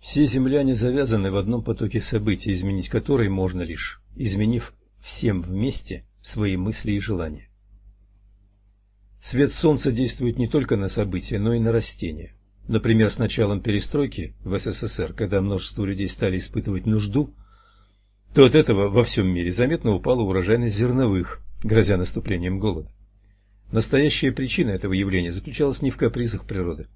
Все земляне завязаны в одном потоке событий, изменить который можно лишь, изменив всем вместе свои мысли и желания. Свет солнца действует не только на события, но и на растения. Например, с началом перестройки в СССР, когда множество людей стали испытывать нужду, то от этого во всем мире заметно упала урожайность зерновых, грозя наступлением голода. Настоящая причина этого явления заключалась не в капризах природы,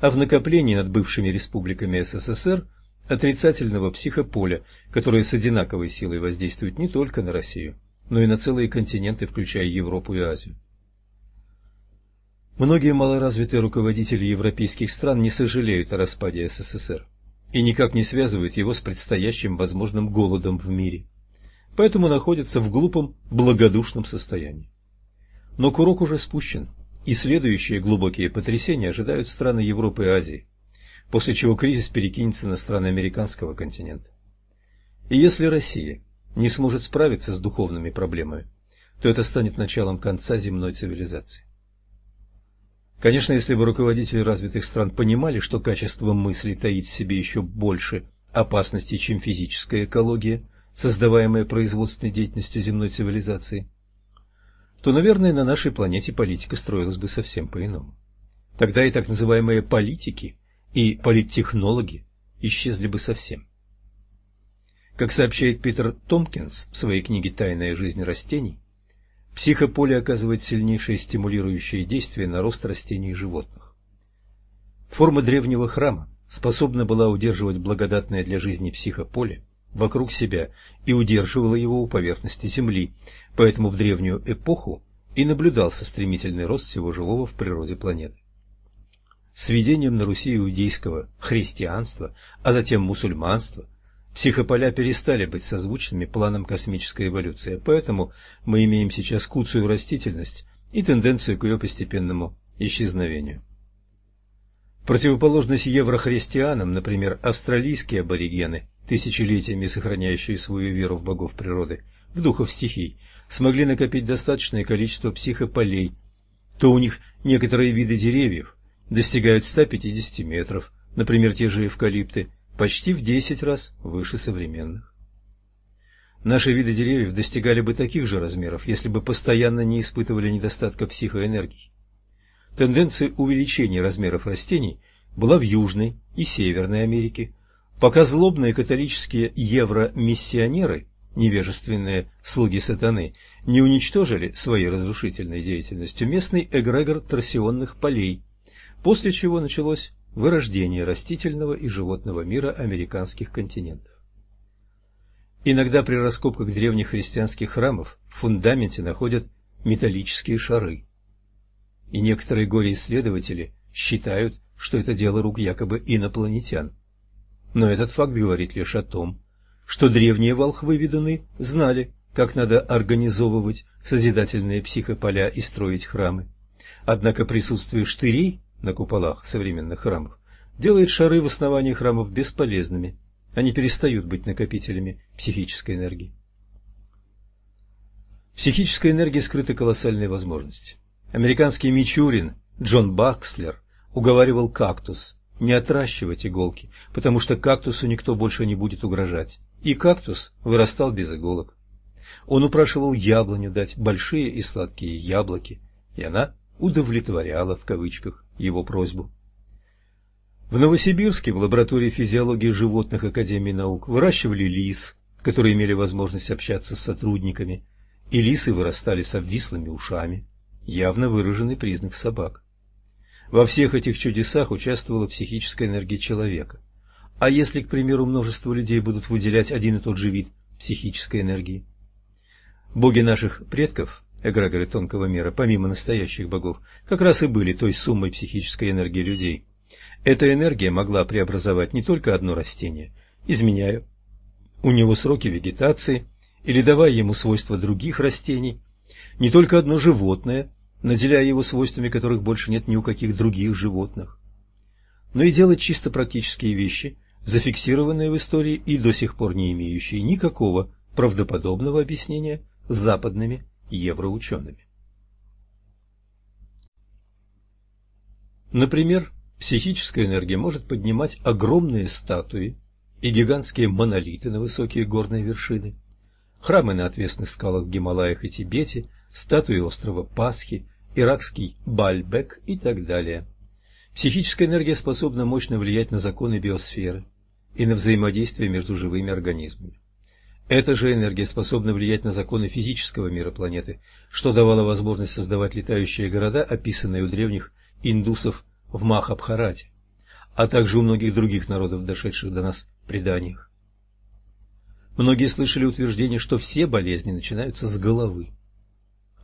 а в накоплении над бывшими республиками СССР отрицательного психополя, которое с одинаковой силой воздействует не только на Россию, но и на целые континенты, включая Европу и Азию. Многие малоразвитые руководители европейских стран не сожалеют о распаде СССР и никак не связывают его с предстоящим возможным голодом в мире, поэтому находятся в глупом, благодушном состоянии. Но курок уже спущен, и следующие глубокие потрясения ожидают страны Европы и Азии, после чего кризис перекинется на страны американского континента. И если Россия не сможет справиться с духовными проблемами, то это станет началом конца земной цивилизации. Конечно, если бы руководители развитых стран понимали, что качество мысли таит в себе еще больше опасностей, чем физическая экология, создаваемая производственной деятельностью земной цивилизации, то, наверное, на нашей планете политика строилась бы совсем по-иному. Тогда и так называемые политики и политтехнологи исчезли бы совсем. Как сообщает Питер Томпкинс в своей книге «Тайная жизнь растений», Психополе оказывает сильнейшее стимулирующее действие на рост растений и животных. Форма древнего храма способна была удерживать благодатное для жизни психополе вокруг себя и удерживала его у поверхности Земли, поэтому в древнюю эпоху и наблюдался стремительный рост всего живого в природе планеты. С введением на Руси иудейского христианства, а затем мусульманства – Психополя перестали быть созвучными планам космической эволюции, поэтому мы имеем сейчас куцую растительность и тенденцию к ее постепенному исчезновению. Противоположность еврохристианам, например, австралийские аборигены, тысячелетиями сохраняющие свою веру в богов природы, в духов стихий, смогли накопить достаточное количество психополей, то у них некоторые виды деревьев достигают 150 метров, например, те же эвкалипты, почти в 10 раз выше современных. Наши виды деревьев достигали бы таких же размеров, если бы постоянно не испытывали недостатка психоэнергии. Тенденция увеличения размеров растений была в Южной и Северной Америке, пока злобные католические евромиссионеры, невежественные слуги сатаны, не уничтожили своей разрушительной деятельностью местный эгрегор торсионных полей, после чего началось вырождение растительного и животного мира американских континентов. Иногда при раскопках древних христианских храмов в фундаменте находят металлические шары. И некоторые горе-исследователи считают, что это дело рук якобы инопланетян. Но этот факт говорит лишь о том, что древние волхвы-ведуны знали, как надо организовывать созидательные психополя и строить храмы. Однако присутствие штырей на куполах современных храмов делает шары в основании храмов бесполезными. Они перестают быть накопителями психической энергии. В психической энергии скрыты колоссальные возможности. Американский Мичурин Джон Бакслер уговаривал кактус не отращивать иголки, потому что кактусу никто больше не будет угрожать. И кактус вырастал без иголок. Он упрашивал яблоню дать большие и сладкие яблоки, и она удовлетворяла в кавычках его просьбу. В Новосибирске в лаборатории физиологии животных Академии наук выращивали лис, которые имели возможность общаться с сотрудниками, и лисы вырастали с обвислыми ушами, явно выраженный признак собак. Во всех этих чудесах участвовала психическая энергия человека. А если, к примеру, множество людей будут выделять один и тот же вид психической энергии? Боги наших предков эгрегоры тонкого мира, помимо настоящих богов, как раз и были той суммой психической энергии людей. Эта энергия могла преобразовать не только одно растение, изменяя у него сроки вегетации или давая ему свойства других растений, не только одно животное, наделяя его свойствами, которых больше нет ни у каких других животных, но и делать чисто практические вещи, зафиксированные в истории и до сих пор не имеющие никакого правдоподобного объяснения западными евроучеными. Например, Психическая энергия может поднимать огромные статуи и гигантские монолиты на высокие горные вершины, храмы на отвесных скалах в Гималаях и Тибете, статуи острова Пасхи, иракский Бальбек и так далее. Психическая энергия способна мощно влиять на законы биосферы и на взаимодействие между живыми организмами. Эта же энергия способна влиять на законы физического мира планеты, что давало возможность создавать летающие города, описанные у древних индусов в Махабхарате, а также у многих других народов, дошедших до нас в преданиях. Многие слышали утверждение, что все болезни начинаются с головы.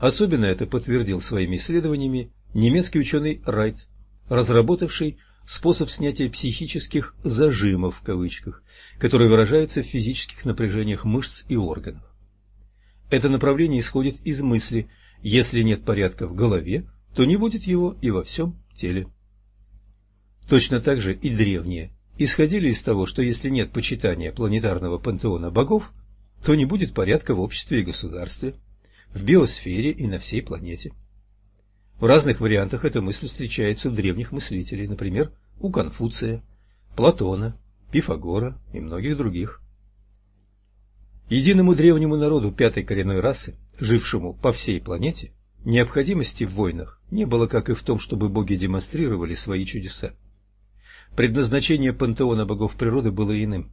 Особенно это подтвердил своими исследованиями немецкий ученый Райт, разработавший способ снятия психических «зажимов» в кавычках, которые выражаются в физических напряжениях мышц и органов. Это направление исходит из мысли «если нет порядка в голове, то не будет его и во всем теле». Точно так же и древние исходили из того, что если нет почитания планетарного пантеона богов, то не будет порядка в обществе и государстве, в биосфере и на всей планете. В разных вариантах эта мысль встречается у древних мыслителей, например, у Конфуция, Платона, Пифагора и многих других. Единому древнему народу пятой коренной расы, жившему по всей планете, необходимости в войнах не было, как и в том, чтобы боги демонстрировали свои чудеса. Предназначение пантеона богов природы было иным.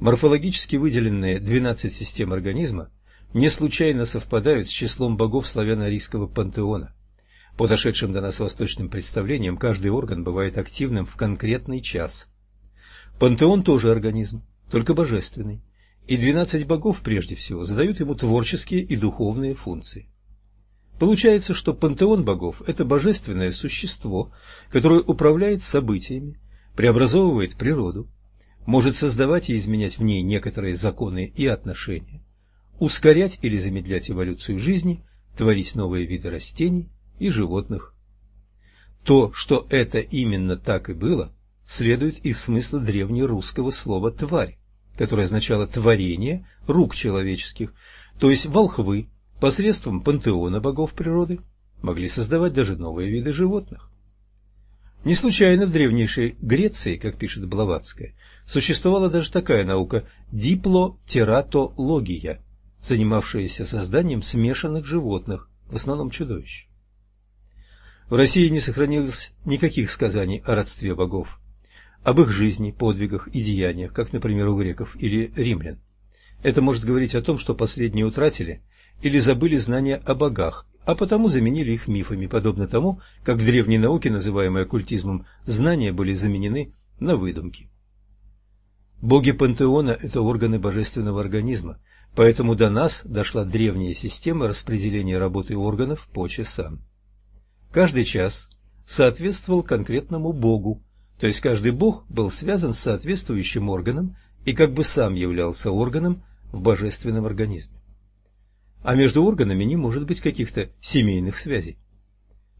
Морфологически выделенные 12 систем организма не случайно совпадают с числом богов славяно-арийского пантеона – по дошедшим до нас восточным представлениям, каждый орган бывает активным в конкретный час. Пантеон тоже организм, только божественный, и двенадцать богов прежде всего задают ему творческие и духовные функции. Получается, что пантеон богов – это божественное существо, которое управляет событиями, преобразовывает природу, может создавать и изменять в ней некоторые законы и отношения, ускорять или замедлять эволюцию жизни, творить новые виды растений – и животных. То, что это именно так и было, следует из смысла древнерусского слова «тварь», которое означало «творение рук человеческих», то есть волхвы посредством пантеона богов природы могли создавать даже новые виды животных. Не случайно в древнейшей Греции, как пишет Блаватская, существовала даже такая наука диплотератология, занимавшаяся созданием смешанных животных, в основном чудовищ. В России не сохранилось никаких сказаний о родстве богов, об их жизни, подвигах и деяниях, как, например, у греков или римлян. Это может говорить о том, что последние утратили или забыли знания о богах, а потому заменили их мифами, подобно тому, как в древней науке, называемой оккультизмом, знания были заменены на выдумки. Боги пантеона – это органы божественного организма, поэтому до нас дошла древняя система распределения работы органов по часам. Каждый час соответствовал конкретному богу, то есть каждый бог был связан с соответствующим органом и как бы сам являлся органом в божественном организме. А между органами не может быть каких-то семейных связей.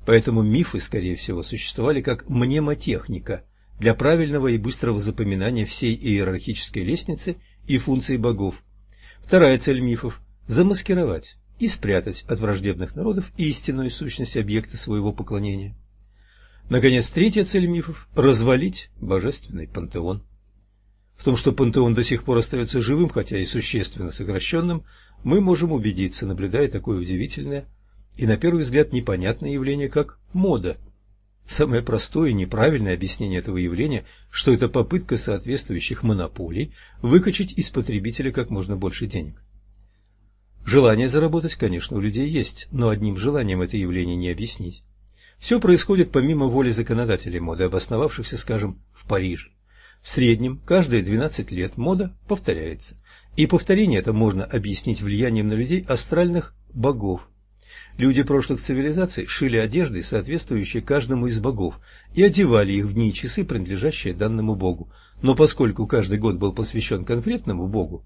Поэтому мифы, скорее всего, существовали как мнемотехника для правильного и быстрого запоминания всей иерархической лестницы и функций богов. Вторая цель мифов – замаскировать и спрятать от враждебных народов истинную сущность объекта своего поклонения. Наконец, третья цель мифов – развалить божественный пантеон. В том, что пантеон до сих пор остается живым, хотя и существенно сокращенным, мы можем убедиться, наблюдая такое удивительное и, на первый взгляд, непонятное явление, как мода. Самое простое и неправильное объяснение этого явления, что это попытка соответствующих монополий выкачать из потребителя как можно больше денег. Желание заработать, конечно, у людей есть, но одним желанием это явление не объяснить. Все происходит помимо воли законодателей моды, обосновавшихся, скажем, в Париже. В среднем каждые 12 лет мода повторяется. И повторение это можно объяснить влиянием на людей астральных богов. Люди прошлых цивилизаций шили одежды, соответствующие каждому из богов, и одевали их в дни и часы, принадлежащие данному богу. Но поскольку каждый год был посвящен конкретному богу,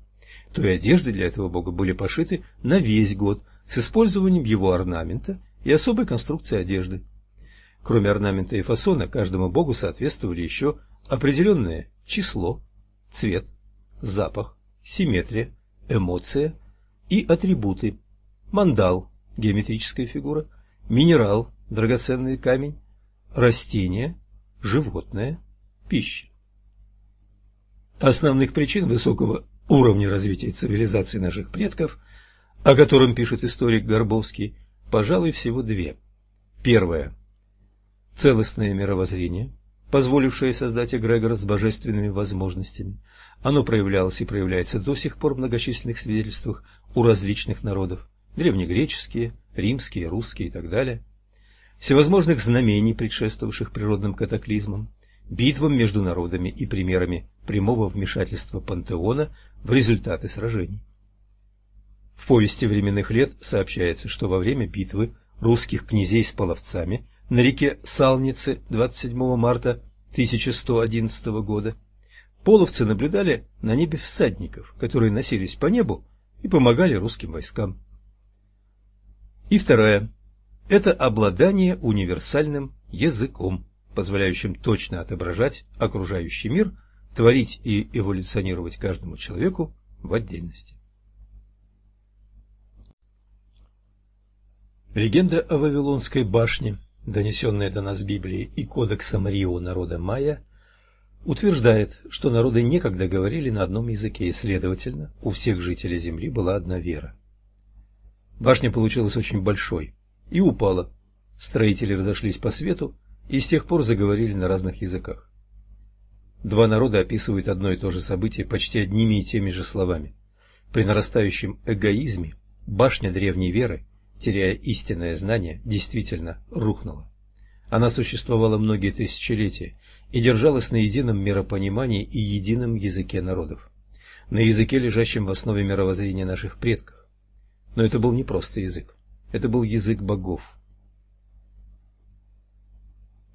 то и одежды для этого бога были пошиты на весь год с использованием его орнамента и особой конструкции одежды. Кроме орнамента и фасона, каждому богу соответствовали еще определенное число, цвет, запах, симметрия, эмоция и атрибуты. Мандал – геометрическая фигура, минерал – драгоценный камень, растение – животное, пища. Основных причин высокого уровня развития цивилизации наших предков, о котором пишет историк Горбовский, пожалуй, всего две. Первое – целостное мировоззрение, позволившее создать эгрегор с божественными возможностями. Оно проявлялось и проявляется до сих пор в многочисленных свидетельствах у различных народов – древнегреческие, римские, русские и так далее – всевозможных знамений, предшествовавших природным катаклизмам, битвам между народами и примерами прямого вмешательства пантеона в результаты сражений. В повести временных лет сообщается, что во время битвы русских князей с половцами на реке Салнице 27 марта 1111 года половцы наблюдали на небе всадников, которые носились по небу и помогали русским войскам. И вторая это обладание универсальным языком, позволяющим точно отображать окружающий мир, творить и эволюционировать каждому человеку в отдельности. Легенда о Вавилонской башне, донесенная до нас Библией и кодексом Рио народа майя, утверждает, что народы некогда говорили на одном языке, и, следовательно, у всех жителей Земли была одна вера. Башня получилась очень большой, и упала. Строители разошлись по свету и с тех пор заговорили на разных языках. Два народа описывают одно и то же событие почти одними и теми же словами. При нарастающем эгоизме башня древней веры, теряя истинное знание, действительно рухнула. Она существовала многие тысячелетия и держалась на едином миропонимании и едином языке народов, на языке, лежащем в основе мировоззрения наших предков. Но это был не просто язык. Это был язык богов.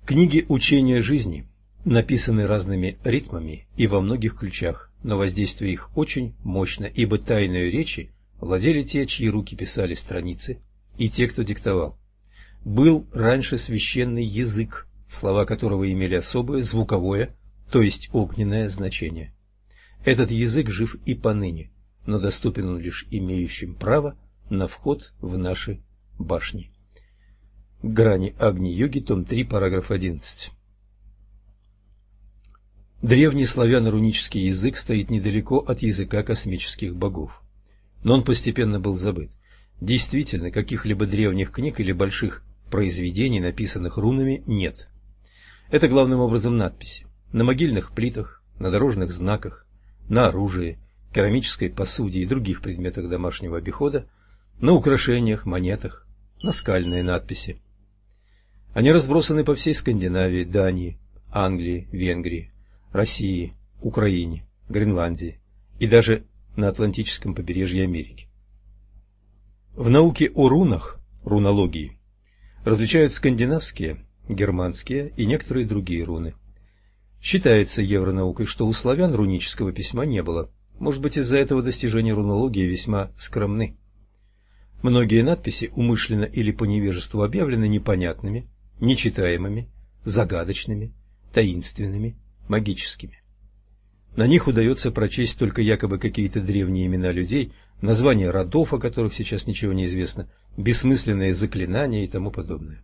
Книги учения жизни написаны разными ритмами и во многих ключах, но воздействие их очень мощно, ибо тайную речи владели те, чьи руки писали страницы, и те, кто диктовал. Был раньше священный язык, слова которого имели особое звуковое, то есть огненное значение. Этот язык жив и поныне, но доступен он лишь имеющим право на вход в наши башни. Грани Агни-йоги, том 3, параграф 11. Древний славяно-рунический язык стоит недалеко от языка космических богов. Но он постепенно был забыт. Действительно, каких-либо древних книг или больших произведений, написанных рунами, нет. Это главным образом надписи. На могильных плитах, на дорожных знаках, на оружии, керамической посуде и других предметах домашнего обихода – на украшениях, монетах, наскальные надписи. Они разбросаны по всей Скандинавии, Дании, Англии, Венгрии, России, Украине, Гренландии и даже на Атлантическом побережье Америки. В науке о рунах, рунологии, различают скандинавские, германские и некоторые другие руны. Считается евронаукой, что у славян рунического письма не было. Может быть, из-за этого достижения рунологии весьма скромны. Многие надписи умышленно или по невежеству объявлены непонятными, нечитаемыми, загадочными, таинственными, магическими. На них удается прочесть только якобы какие-то древние имена людей, названия родов, о которых сейчас ничего не известно, бессмысленные заклинания и тому подобное.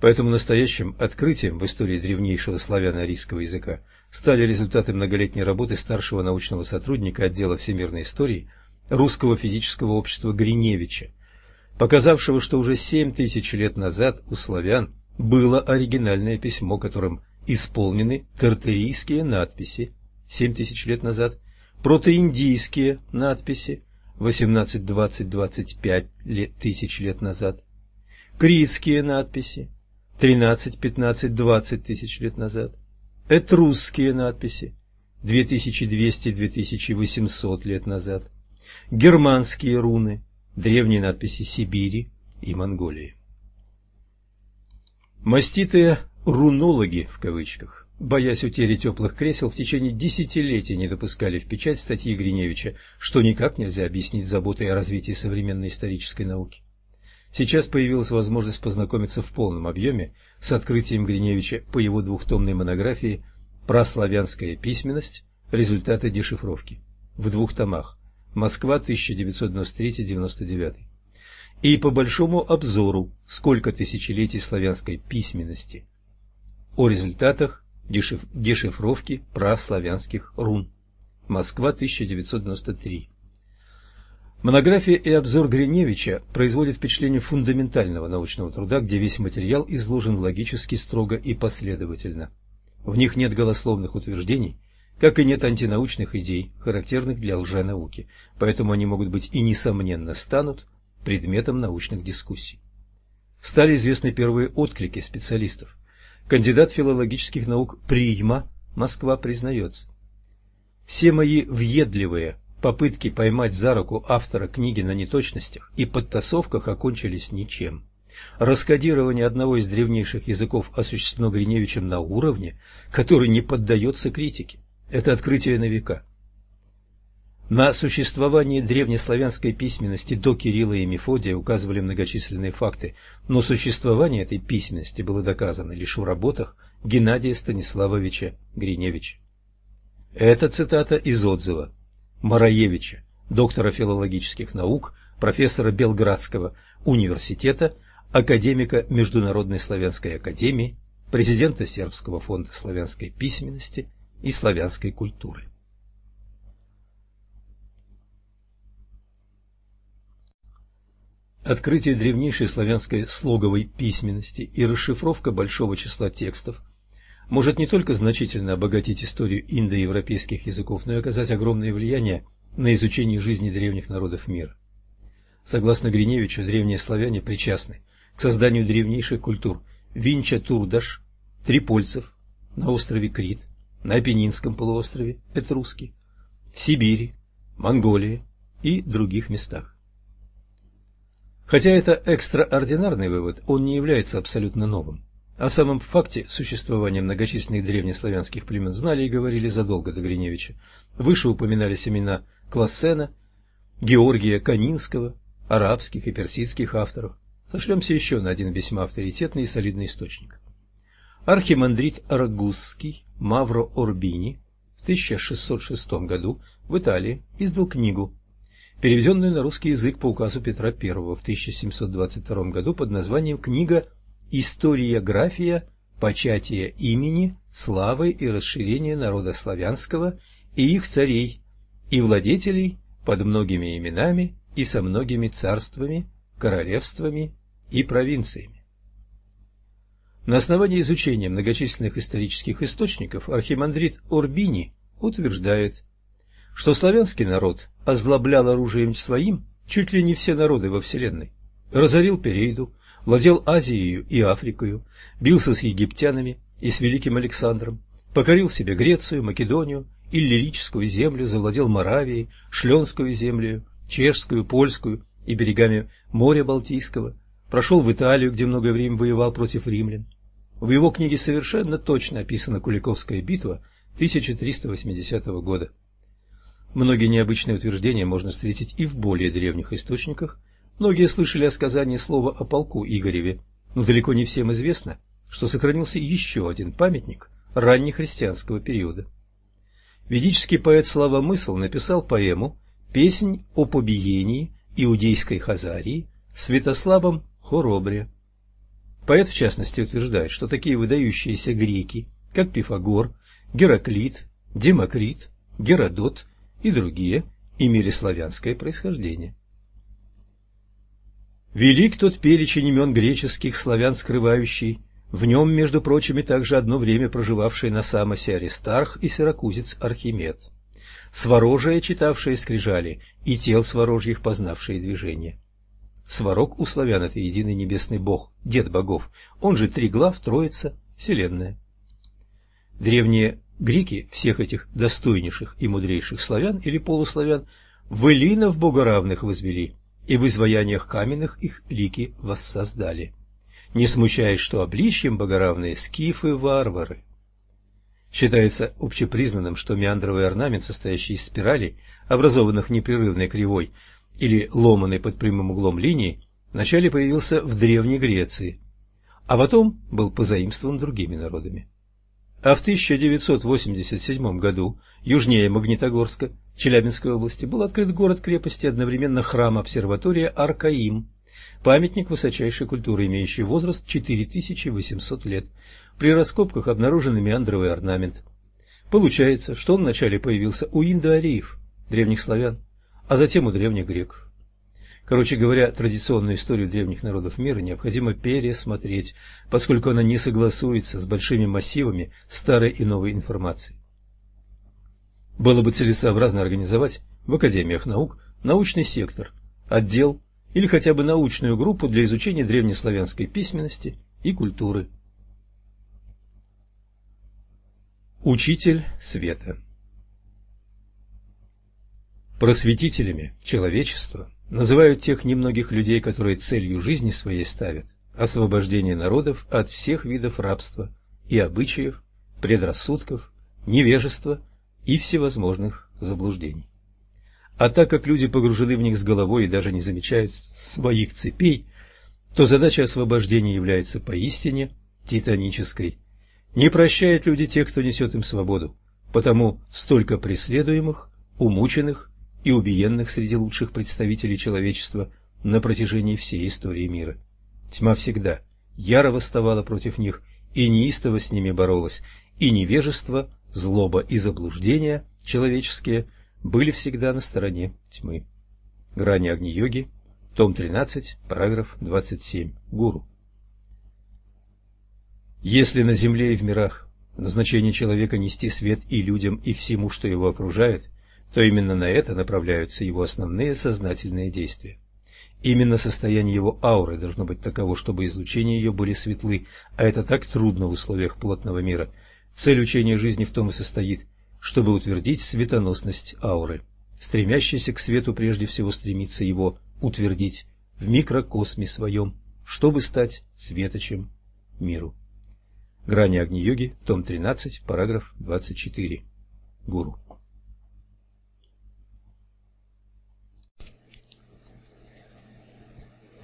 Поэтому настоящим открытием в истории древнейшего славяно-арийского языка стали результаты многолетней работы старшего научного сотрудника отдела всемирной истории русского физического общества Гриневича, показавшего, что уже семь тысяч лет назад у славян было оригинальное письмо, которым исполнены тартерийские надписи. Семь тысяч лет назад, протоиндийские надписи. 18-20-25 тысяч лет назад, критские надписи. 13-15-20 тысяч лет назад, этрусские надписи. 2200-2800 лет назад, германские руны, древние надписи Сибири и Монголии. Маститые «рунологи» в кавычках, боясь утери теплых кресел, в течение десятилетий не допускали в печать статьи Гриневича, что никак нельзя объяснить заботой о развитии современной исторической науки. Сейчас появилась возможность познакомиться в полном объеме с открытием Гриневича по его двухтомной монографии «Прославянская письменность. Результаты дешифровки» в двух томах Москва, 1993-99. И по большому обзору «Сколько тысячелетий славянской письменности» о результатах дешиф... дешифровки праславянских рун. Москва, 1993. Монография и обзор Гриневича производят впечатление фундаментального научного труда, где весь материал изложен логически, строго и последовательно. В них нет голословных утверждений, как и нет антинаучных идей, характерных для лженауки, поэтому они могут быть и, несомненно, станут предметом научных дискуссий. Стали известны первые отклики специалистов. Кандидат филологических наук Приима, Москва, признается. Все мои въедливые Попытки поймать за руку автора книги на неточностях и подтасовках окончились ничем. Раскодирование одного из древнейших языков осуществлено Гриневичем на уровне, который не поддается критике. Это открытие на века. На существование древнеславянской письменности до Кирилла и Мефодия указывали многочисленные факты, но существование этой письменности было доказано лишь в работах Геннадия Станиславовича Гриневича. Это цитата из отзыва Мараевича, доктора филологических наук, профессора Белградского университета, академика Международной славянской академии, президента Сербского фонда славянской письменности и славянской культуры. Открытие древнейшей славянской слоговой письменности и расшифровка большого числа текстов может не только значительно обогатить историю индоевропейских языков, но и оказать огромное влияние на изучение жизни древних народов мира. Согласно Гриневичу, древние славяне причастны к созданию древнейших культур Винча-Турдаш, Трипольцев на острове Крит, на Апеннинском полуострове Этруски, в Сибири, Монголии и других местах. Хотя это экстраординарный вывод, он не является абсолютно новым. О самом факте существования многочисленных древнеславянских племен знали и говорили задолго до Гриневича. Выше упоминались имена Классена, Георгия Канинского, арабских и персидских авторов. Сошлемся еще на один весьма авторитетный и солидный источник. Архимандрит Арагусский Мавро Орбини в 1606 году в Италии издал книгу, переведенную на русский язык по указу Петра I в 1722 году под названием «Книга историография початия имени, славы и расширения народа славянского и их царей и владетелей под многими именами и со многими царствами, королевствами и провинциями. На основании изучения многочисленных исторических источников архимандрит Орбини утверждает, что славянский народ озлоблял оружием своим чуть ли не все народы во Вселенной, разорил Перейду, владел Азией и Африкой, бился с египтянами и с великим Александром, покорил себе Грецию, Македонию, Иллирическую землю, завладел Моравией, Шленскую землю, Чешскую, Польскую и берегами моря Балтийского, прошел в Италию, где многое время воевал против римлян. В его книге совершенно точно описана Куликовская битва 1380 года. Многие необычные утверждения можно встретить и в более древних источниках, Многие слышали о сказании слова о полку Игореве, но далеко не всем известно, что сохранился еще один памятник раннехристианского периода. Ведический поэт Слава Мысл написал поэму «Песнь о побиении иудейской Хазарии Святославом Хоробре». Поэт, в частности, утверждает, что такие выдающиеся греки, как Пифагор, Гераклит, Демокрит, Геродот и другие, имели славянское происхождение. Велик тот перечень имен греческих славян скрывающий, в нем, между прочими, также одно время проживавший на Самосе Аристарх и сиракузец Архимед, сворожие, читавшие скрижали, и тел сворожьих, познавшие движение. Сварог у славян – это единый небесный бог, дед богов, он же Триглав, Троица, Вселенная. Древние греки всех этих достойнейших и мудрейших славян или полуславян в эллинов богоравных возвели – и в изваяниях каменных их лики воссоздали, не смущаясь, что обличьем богоравные скифы-варвары. Считается общепризнанным, что меандровый орнамент, состоящий из спиралей, образованных непрерывной кривой или ломаной под прямым углом линии, вначале появился в Древней Греции, а потом был позаимствован другими народами. А в 1987 году южнее Магнитогорска Челябинской области был открыт город-крепости, одновременно храм-обсерватория Аркаим, памятник высочайшей культуры, имеющий возраст 4800 лет. при раскопках обнаружен меандровый орнамент. Получается, что он вначале появился у индоариев, древних славян, а затем у древних греков. Короче говоря, традиционную историю древних народов мира необходимо пересмотреть, поскольку она не согласуется с большими массивами старой и новой информации. Было бы целесообразно организовать в Академиях наук научный сектор, отдел или хотя бы научную группу для изучения древнеславянской письменности и культуры. Учитель света Просветителями человечества называют тех немногих людей, которые целью жизни своей ставят освобождение народов от всех видов рабства и обычаев, предрассудков, невежества и всевозможных заблуждений. А так как люди погружены в них с головой и даже не замечают своих цепей, то задача освобождения является поистине титанической. Не прощают люди тех, кто несет им свободу, потому столько преследуемых, умученных и убиенных среди лучших представителей человечества на протяжении всей истории мира. Тьма всегда яро восставала против них и неистово с ними боролась, и невежество, злоба и заблуждения человеческие – были всегда на стороне тьмы. Грани Агни-йоги, том 13, параграф 27, гуру. Если на земле и в мирах назначение человека нести свет и людям, и всему, что его окружает, то именно на это направляются его основные сознательные действия. Именно состояние его ауры должно быть таково, чтобы излучения ее были светлы, а это так трудно в условиях плотного мира. Цель учения жизни в том и состоит – чтобы утвердить светоносность ауры. Стремящийся к свету прежде всего стремится его утвердить в микрокосме своем, чтобы стать светочем миру. Грани Агни-йоги, том 13, параграф 24. Гуру.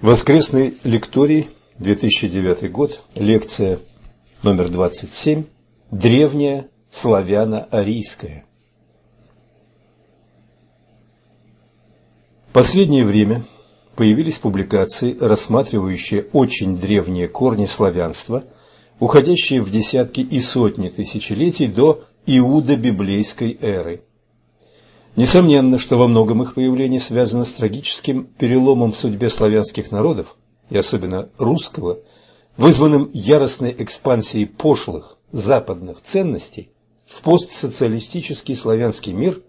Воскресный лекторий, 2009 год, лекция номер 27, древняя славяно-арийское. В последнее время появились публикации, рассматривающие очень древние корни славянства, уходящие в десятки и сотни тысячелетий до иудо-библейской эры. Несомненно, что во многом их появление связано с трагическим переломом в судьбе славянских народов, и особенно русского, вызванным яростной экспансией пошлых западных ценностей в постсоциалистический славянский мир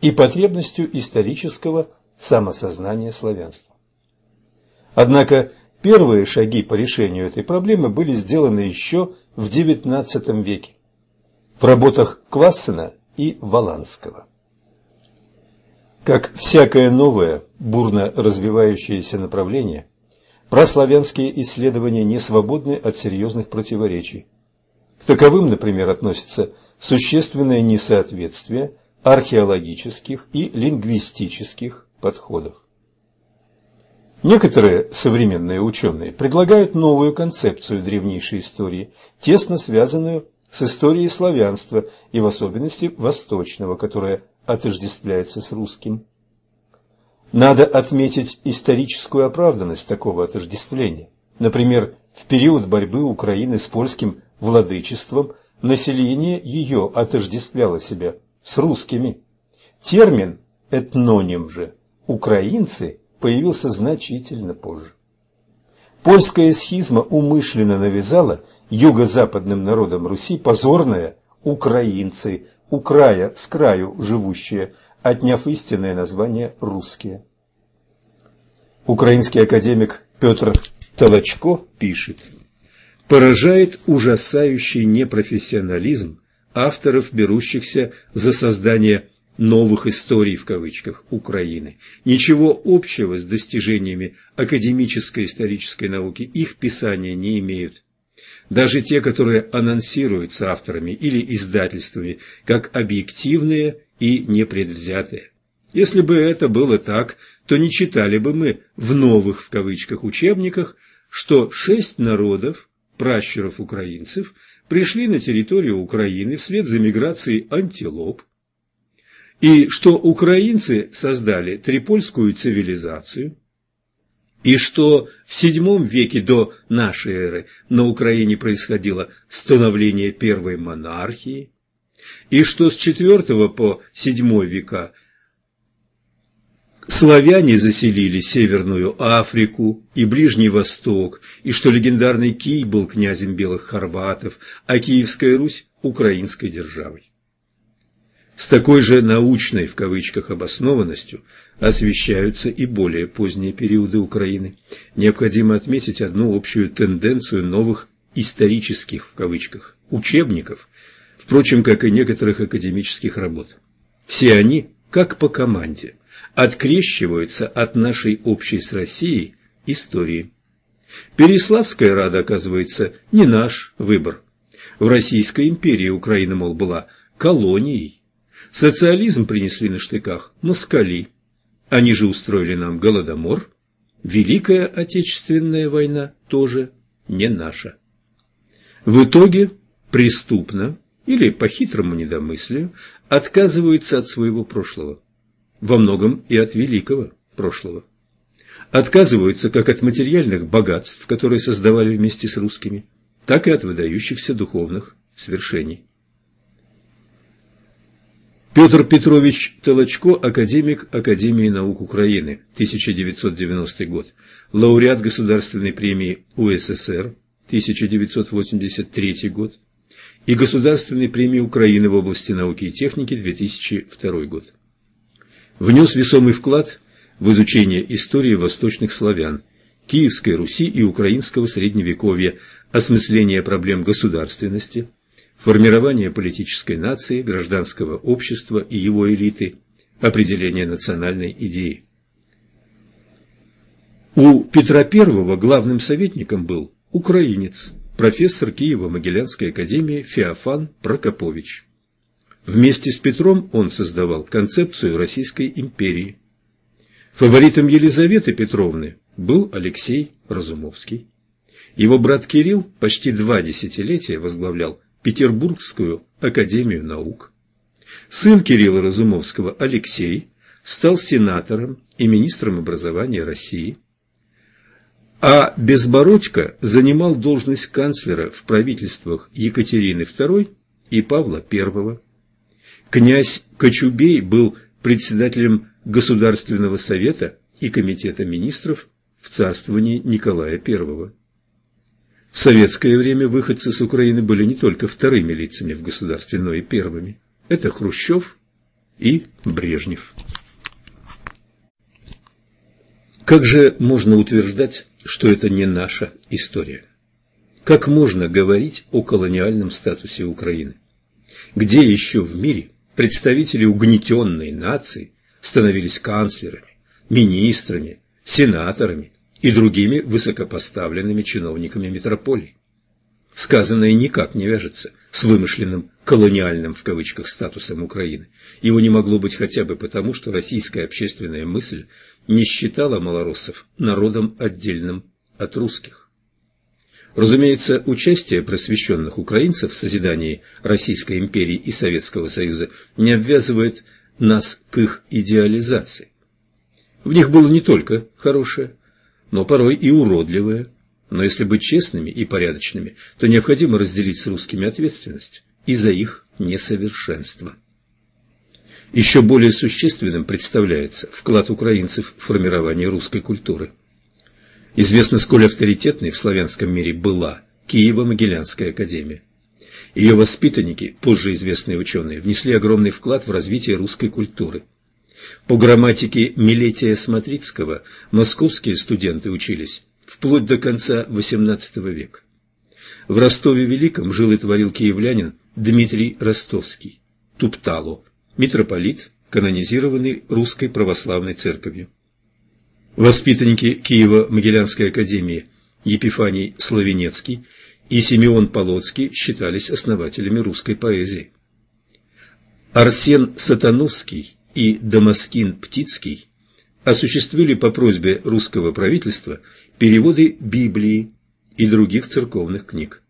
и потребностью исторического самосознания славянства. Однако первые шаги по решению этой проблемы были сделаны еще в XIX веке в работах Классена и Воланского. Как всякое новое, бурно развивающееся направление, прославянские исследования не свободны от серьезных противоречий. К таковым, например, относятся существенное несоответствие археологических и лингвистических подходов. Некоторые современные ученые предлагают новую концепцию древнейшей истории, тесно связанную с историей славянства и в особенности восточного, которая отождествляется с русским. Надо отметить историческую оправданность такого отождествления. Например, в период борьбы Украины с польским владычеством население ее отождествляло себя с русскими. Термин «этноним» же «украинцы» появился значительно позже. Польская схизма умышленно навязала юго-западным народам Руси позорное «украинцы», у края, с краю живущие, отняв истинное название «русские». Украинский академик Петр Толочко пишет – поражает ужасающий непрофессионализм авторов, берущихся за создание «новых историй» в кавычках Украины. Ничего общего с достижениями академической исторической науки их писания не имеют. Даже те, которые анонсируются авторами или издательствами как объективные и непредвзятые. Если бы это было так, то не читали бы мы в «новых» в кавычках учебниках, что шесть народов пращуров украинцев пришли на территорию Украины вслед за миграцией антилоп, и что украинцы создали трипольскую цивилизацию, и что в VII веке до нашей эры на Украине происходило становление первой монархии, и что с IV по VII века славяне заселили Северную Африку и Ближний Восток, и что легендарный Кий был князем белых хорватов, а Киевская Русь – украинской державой. С такой же «научной» в кавычках обоснованностью освещаются и более поздние периоды Украины. Необходимо отметить одну общую тенденцию новых «исторических» в кавычках учебников, впрочем, как и некоторых академических работ. Все они, как по команде, открещиваются от нашей общей с Россией истории. Переславская рада, оказывается, не наш выбор. В Российской империи Украина, мол, была колонией, Социализм принесли на штыках москали. Они же устроили нам голодомор. Великая Отечественная война тоже не наша. В итоге преступно или по хитрому недомыслию отказываются от своего прошлого. Во многом и от великого прошлого. Отказываются как от материальных богатств, которые создавали вместе с русскими, так и от выдающихся духовных свершений. Петр Петрович Толочко, академик Академии наук Украины, 1990 год, лауреат Государственной премии УССР, 1983 год и Государственной премии Украины в области науки и техники, 2002 год. Внес весомый вклад в изучение истории восточных славян, Киевской Руси и украинского средневековья, осмысление проблем государственности – формирование политической нации, гражданского общества и его элиты, определение национальной идеи. У Петра I главным советником был украинец, профессор Киево-Могилянской академии Феофан Прокопович. Вместе с Петром он создавал концепцию Российской империи. Фаворитом Елизаветы Петровны был Алексей Разумовский. Его брат Кирилл почти два десятилетия возглавлял Петербургскую академию наук. Сын Кирилла Разумовского Алексей стал сенатором и министром образования России, а Безбородько занимал должность канцлера в правительствах Екатерины II и Павла I. Князь Кочубей был председателем Государственного совета и Комитета министров в царствовании Николая I. В советское время выходцы с Украины были не только вторыми лицами в государстве, но и первыми. Это Хрущев и Брежнев. Как же можно утверждать, что это не наша история? Как можно говорить о колониальном статусе Украины? Где еще в мире представители угнетенной нации становились канцлерами, министрами, сенаторами и другими высокопоставленными чиновниками метрополии. Сказанное никак не вяжется с вымышленным «колониальным» в кавычках статусом Украины. Его не могло быть хотя бы потому, что российская общественная мысль не считала малороссов народом отдельным от русских. Разумеется, участие просвещенных украинцев в созидании Российской империи и Советского Союза не обвязывает нас к их идеализации. В них было не только хорошее, но порой и уродливые. Но если быть честными и порядочными, то необходимо разделить с русскими ответственность и за их несовершенство. Еще более существенным представляется вклад украинцев в формирование русской культуры. Известно, сколь авторитетной в славянском мире была Киево-Могилянская академия. Ее воспитанники, позже известные ученые, внесли огромный вклад в развитие русской культуры – по грамматике Милетия Смотрицкого московские студенты учились вплоть до конца XVIII века. В Ростове-Великом жил и творил киевлянин Дмитрий Ростовский, Туптало, митрополит, канонизированный Русской Православной Церковью. Воспитанники Киево-Могилянской академии Епифаний Славенецкий и Симеон Полоцкий считались основателями русской поэзии. Арсен Сатановский и Дамаскин Птицкий осуществили по просьбе русского правительства переводы Библии и других церковных книг.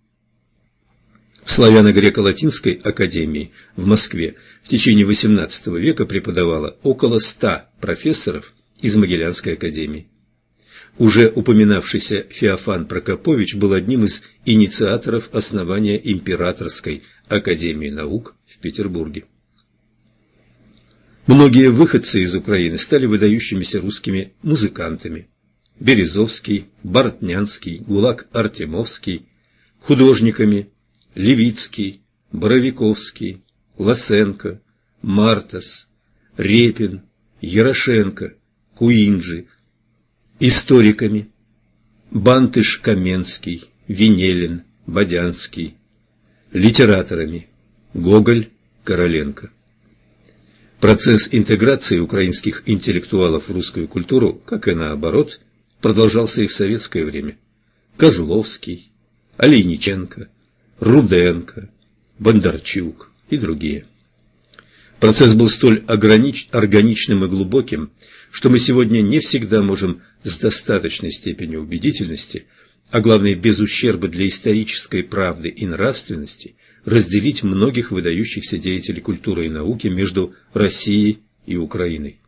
В Славяно-Греко-Латинской академии в Москве в течение XVIII века преподавало около ста профессоров из Могилянской академии. Уже упоминавшийся Феофан Прокопович был одним из инициаторов основания Императорской Академии наук в Петербурге. Многие выходцы из Украины стали выдающимися русскими музыкантами. Березовский, Бортнянский, Гулак Артемовский, художниками Левицкий, Боровиковский, Лосенко, Мартас, Репин, Ярошенко, Куинджи, историками Бантыш Каменский, Венелин, Бодянский, литераторами Гоголь, Короленко. Процесс интеграции украинских интеллектуалов в русскую культуру, как и наоборот, продолжался и в советское время. Козловский, Олейниченко, Руденко, Бондарчук и другие. Процесс был столь огранич... органичным и глубоким, что мы сегодня не всегда можем с достаточной степенью убедительности, а главное без ущерба для исторической правды и нравственности, разделить многих выдающихся деятелей культуры и науки между Россией и Украиной.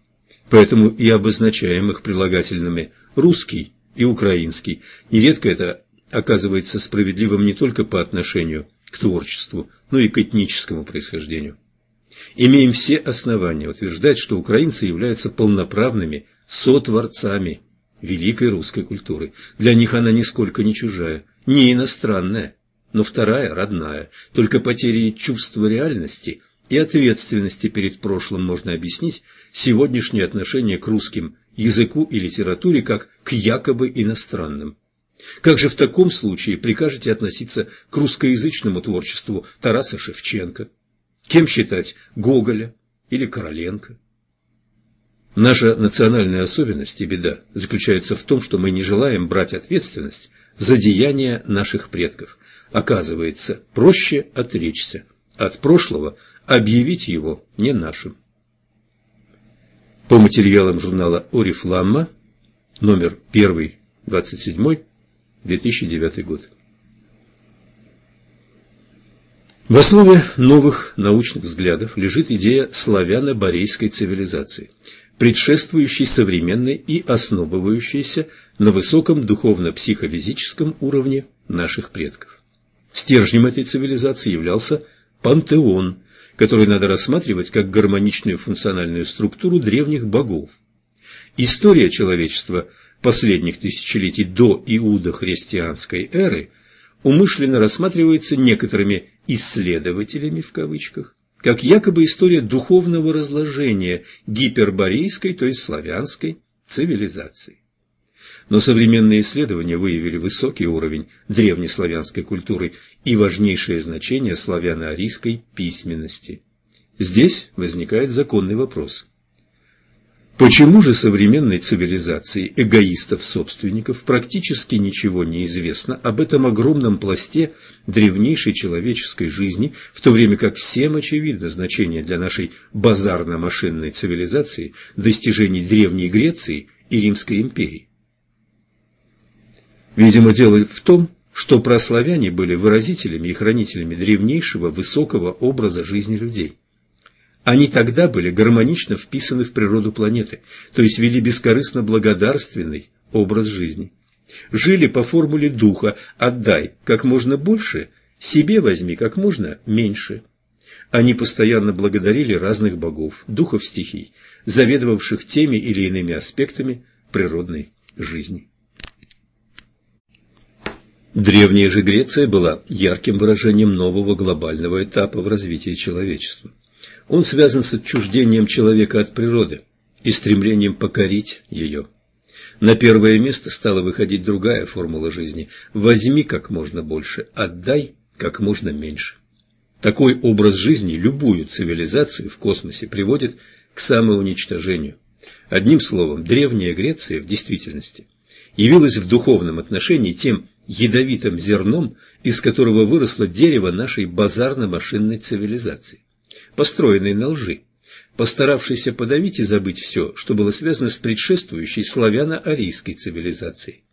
Поэтому и обозначаем их прилагательными «русский» и «украинский». Нередко это оказывается справедливым не только по отношению к творчеству, но и к этническому происхождению. Имеем все основания утверждать, что украинцы являются полноправными сотворцами великой русской культуры. Для них она нисколько не чужая, не иностранная, но вторая – родная. Только потерей чувства реальности и ответственности перед прошлым можно объяснить сегодняшнее отношение к русским языку и литературе как к якобы иностранным. Как же в таком случае прикажете относиться к русскоязычному творчеству Тараса Шевченко? Кем считать Гоголя или Короленко? Наша национальная особенность и беда заключается в том, что мы не желаем брать ответственность за деяния наших предков. Оказывается, проще отречься от прошлого, объявить его не нашим. По материалам журнала «Орифламма», номер 1, 27, 2009 год. В основе новых научных взглядов лежит идея славяно-борейской цивилизации, предшествующей современной и основывающейся на высоком духовно-психофизическом уровне наших предков. Стержнем этой цивилизации являлся пантеон, который надо рассматривать как гармоничную функциональную структуру древних богов. История человечества – последних тысячелетий до иудохристианской эры умышленно рассматривается некоторыми «исследователями» в кавычках, как якобы история духовного разложения гиперборейской, то есть славянской, цивилизации. Но современные исследования выявили высокий уровень древнеславянской культуры и важнейшее значение славяно-арийской письменности. Здесь возникает законный вопрос – Почему же современной цивилизации эгоистов-собственников практически ничего не известно об этом огромном пласте древнейшей человеческой жизни, в то время как всем очевидно значение для нашей базарно-машинной цивилизации достижений Древней Греции и Римской империи? Видимо, дело в том, что прославяне были выразителями и хранителями древнейшего высокого образа жизни людей. Они тогда были гармонично вписаны в природу планеты, то есть вели бескорыстно благодарственный образ жизни. Жили по формуле духа «отдай как можно больше, себе возьми как можно меньше». Они постоянно благодарили разных богов, духов стихий, заведовавших теми или иными аспектами природной жизни. Древняя же Греция была ярким выражением нового глобального этапа в развитии человечества. Он связан с отчуждением человека от природы и стремлением покорить ее. На первое место стала выходить другая формула жизни – возьми как можно больше, отдай как можно меньше. Такой образ жизни любую цивилизацию в космосе приводит к самоуничтожению. Одним словом, Древняя Греция в действительности явилась в духовном отношении тем ядовитым зерном, из которого выросло дерево нашей базарно-машинной цивилизации построенной на лжи, постаравшийся подавить и забыть все, что было связано с предшествующей славяно-арийской цивилизацией,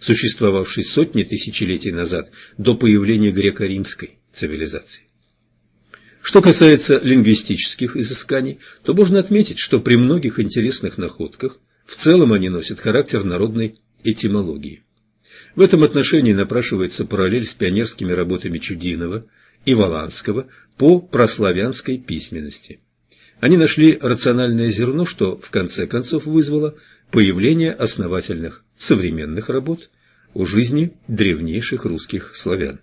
существовавшей сотни тысячелетий назад до появления греко-римской цивилизации. Что касается лингвистических изысканий, то можно отметить, что при многих интересных находках в целом они носят характер народной этимологии. В этом отношении напрашивается параллель с пионерскими работами Чудинова и Воланского по прославянской письменности. Они нашли рациональное зерно, что в конце концов вызвало появление основательных современных работ о жизни древнейших русских славян.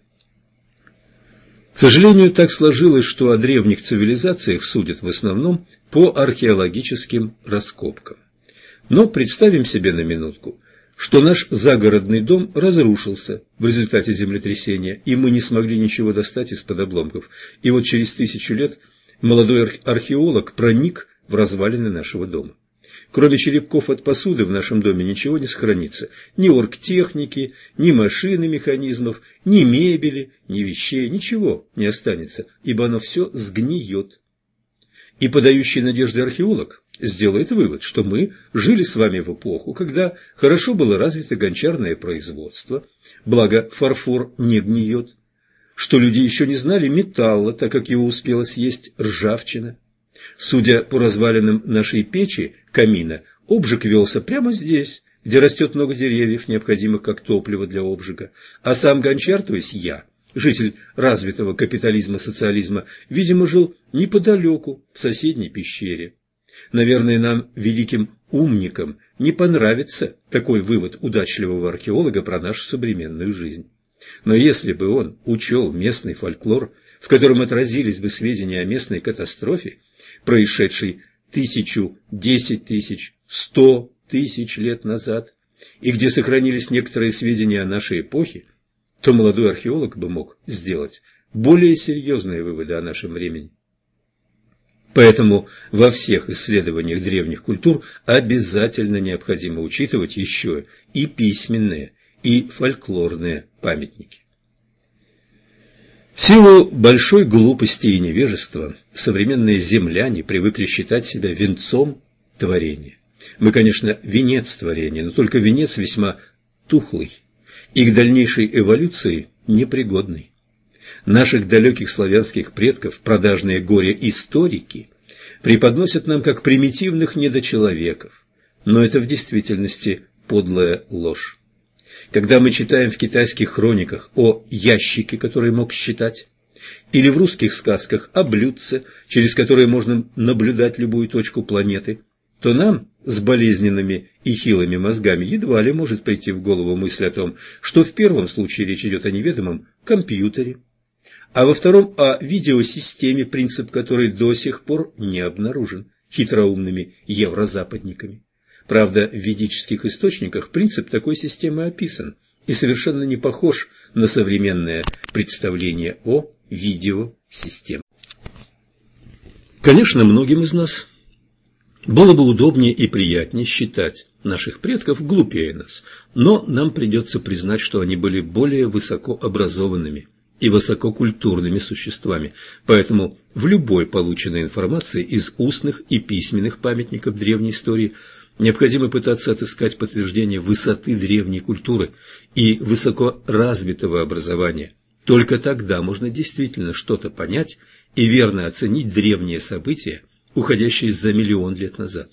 К сожалению, так сложилось, что о древних цивилизациях судят в основном по археологическим раскопкам. Но представим себе на минутку, что наш загородный дом разрушился в результате землетрясения, и мы не смогли ничего достать из-под обломков. И вот через тысячу лет молодой археолог проник в развалины нашего дома. Кроме черепков от посуды в нашем доме ничего не сохранится. Ни оргтехники, ни машины механизмов, ни мебели, ни вещей, ничего не останется, ибо оно все сгниет. И подающий надежды археолог сделает вывод, что мы жили с вами в эпоху, когда хорошо было развито гончарное производство, благо фарфор не гниет, что люди еще не знали металла, так как его успела съесть ржавчина. Судя по развалинам нашей печи, камина, обжиг велся прямо здесь, где растет много деревьев, необходимых как топливо для обжига, а сам гончар, то есть я, житель развитого капитализма-социализма, видимо, жил неподалеку, в соседней пещере. Наверное, нам, великим умникам, не понравится такой вывод удачливого археолога про нашу современную жизнь. Но если бы он учел местный фольклор, в котором отразились бы сведения о местной катастрофе, происшедшей тысячу, десять тысяч, сто тысяч лет назад, и где сохранились некоторые сведения о нашей эпохе, то молодой археолог бы мог сделать более серьезные выводы о нашем времени. Поэтому во всех исследованиях древних культур обязательно необходимо учитывать еще и письменные, и фольклорные памятники. В силу большой глупости и невежества современные земляне привыкли считать себя венцом творения. Мы, конечно, венец творения, но только венец весьма тухлый и к дальнейшей эволюции непригодный. Наших далеких славянских предков продажные горе-историки преподносят нам как примитивных недочеловеков, но это в действительности подлая ложь. Когда мы читаем в китайских хрониках о ящике, который мог считать, или в русских сказках о блюдце, через которое можно наблюдать любую точку планеты, то нам с болезненными и хилыми мозгами едва ли может прийти в голову мысль о том, что в первом случае речь идет о неведомом компьютере, а во втором о видеосистеме, принцип которой до сих пор не обнаружен хитроумными еврозападниками. Правда, в ведических источниках принцип такой системы описан и совершенно не похож на современное представление о видеосистеме. Конечно, многим из нас было бы удобнее и приятнее считать наших предков глупее нас, но нам придется признать, что они были более высокообразованными и высококультурными существами, поэтому в любой полученной информации из устных и письменных памятников древней истории – Необходимо пытаться отыскать подтверждение высоты древней культуры и высокоразвитого образования. Только тогда можно действительно что-то понять и верно оценить древние события, уходящие за миллион лет назад.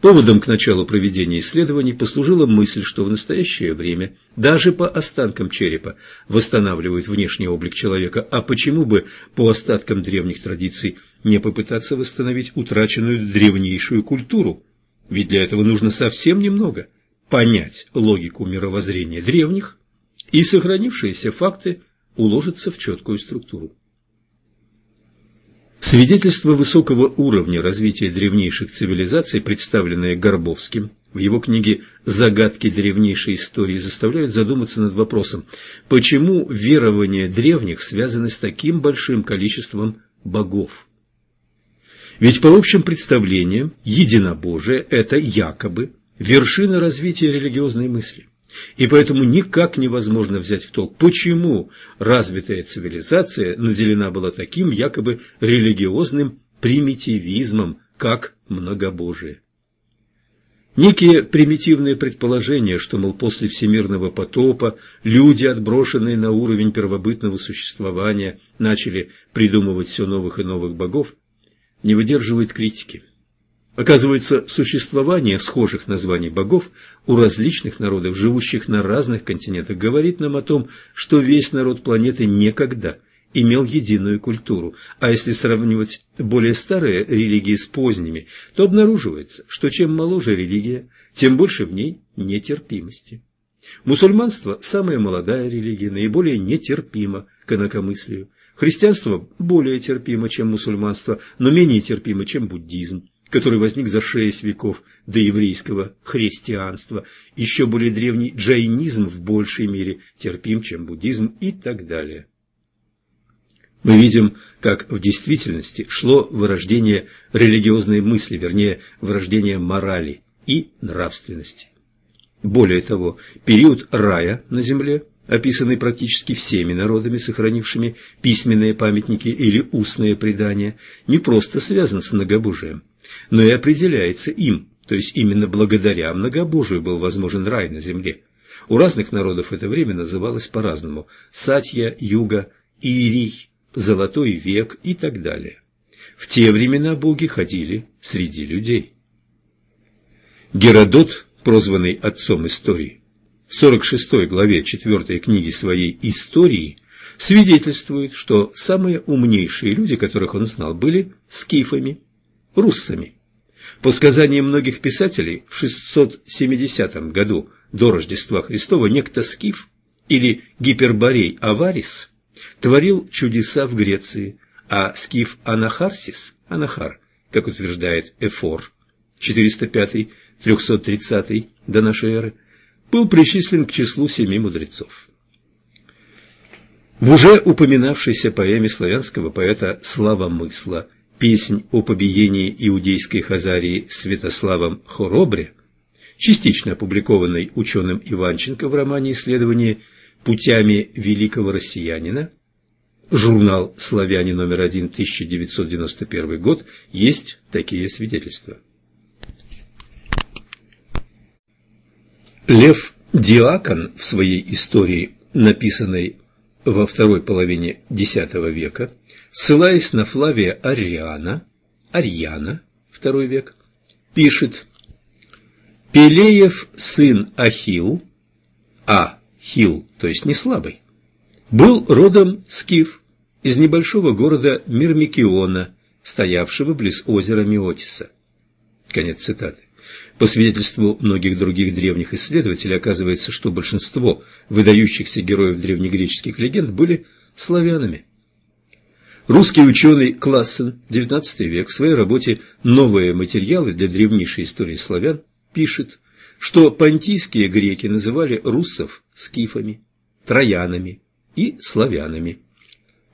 Поводом к началу проведения исследований послужила мысль, что в настоящее время даже по останкам черепа восстанавливают внешний облик человека, а почему бы по остаткам древних традиций не попытаться восстановить утраченную древнейшую культуру, ведь для этого нужно совсем немного понять логику мировоззрения древних, и сохранившиеся факты уложатся в четкую структуру. Свидетельства высокого уровня развития древнейших цивилизаций, представленные Горбовским в его книге «Загадки древнейшей истории», заставляют задуматься над вопросом, почему верования древних связаны с таким большим количеством богов. Ведь по общим представлениям единобожие – это якобы вершина развития религиозной мысли. И поэтому никак невозможно взять в толк, почему развитая цивилизация наделена была таким якобы религиозным примитивизмом, как многобожие. Некие примитивные предположения, что, мол, после всемирного потопа люди, отброшенные на уровень первобытного существования, начали придумывать все новых и новых богов, не выдерживает критики. Оказывается, существование схожих названий богов у различных народов, живущих на разных континентах, говорит нам о том, что весь народ планеты некогда имел единую культуру, а если сравнивать более старые религии с поздними, то обнаруживается, что чем моложе религия, тем больше в ней нетерпимости. Мусульманство – самая молодая религия, наиболее нетерпима к инакомыслию. Христианство более терпимо, чем мусульманство, но менее терпимо, чем буддизм который возник за шесть веков до еврейского христианства, еще более древний джайнизм в большей мере терпим, чем буддизм и так далее. Мы видим, как в действительности шло вырождение религиозной мысли, вернее, вырождение морали и нравственности. Более того, период рая на земле, описанный практически всеми народами, сохранившими письменные памятники или устные предания, не просто связан с многобожием, но и определяется им, то есть именно благодаря многобожию был возможен рай на земле. У разных народов это время называлось по-разному – Сатья, Юга, Ирий, Золотой век и так далее. В те времена боги ходили среди людей. Геродот, прозванный отцом истории, в 46 главе 4 книги своей «Истории» свидетельствует, что самые умнейшие люди, которых он знал, были скифами, руссами. По сказаниям многих писателей, в 670 году до Рождества Христова некто Скиф или Гиперборей Аварис творил чудеса в Греции, а Скиф Анахарсис, Анахар, как утверждает Эфор, 405-330 до нашей эры, был причислен к числу семи мудрецов. В уже упоминавшейся поэме славянского поэта Славомысла песнь о побиении иудейской Хазарии Святославом Хоробре, частично опубликованной ученым Иванченко в романе «Исследование путями великого россиянина», журнал «Славяне номер один», 1991 год, есть такие свидетельства. Лев Диакон в своей истории, написанной во второй половине X века, ссылаясь на Флавия Ариана, Ариана, второй век, пишет Пелеев сын Ахил, а Хил, то есть не слабый, был родом Скиф из небольшого города Мирмикиона, стоявшего близ озера Миотиса. Конец цитаты. По свидетельству многих других древних исследователей оказывается, что большинство выдающихся героев древнегреческих легенд были славянами. Русский ученый Классен, XIX век, в своей работе «Новые материалы для древнейшей истории славян» пишет, что понтийские греки называли руссов скифами, троянами и славянами,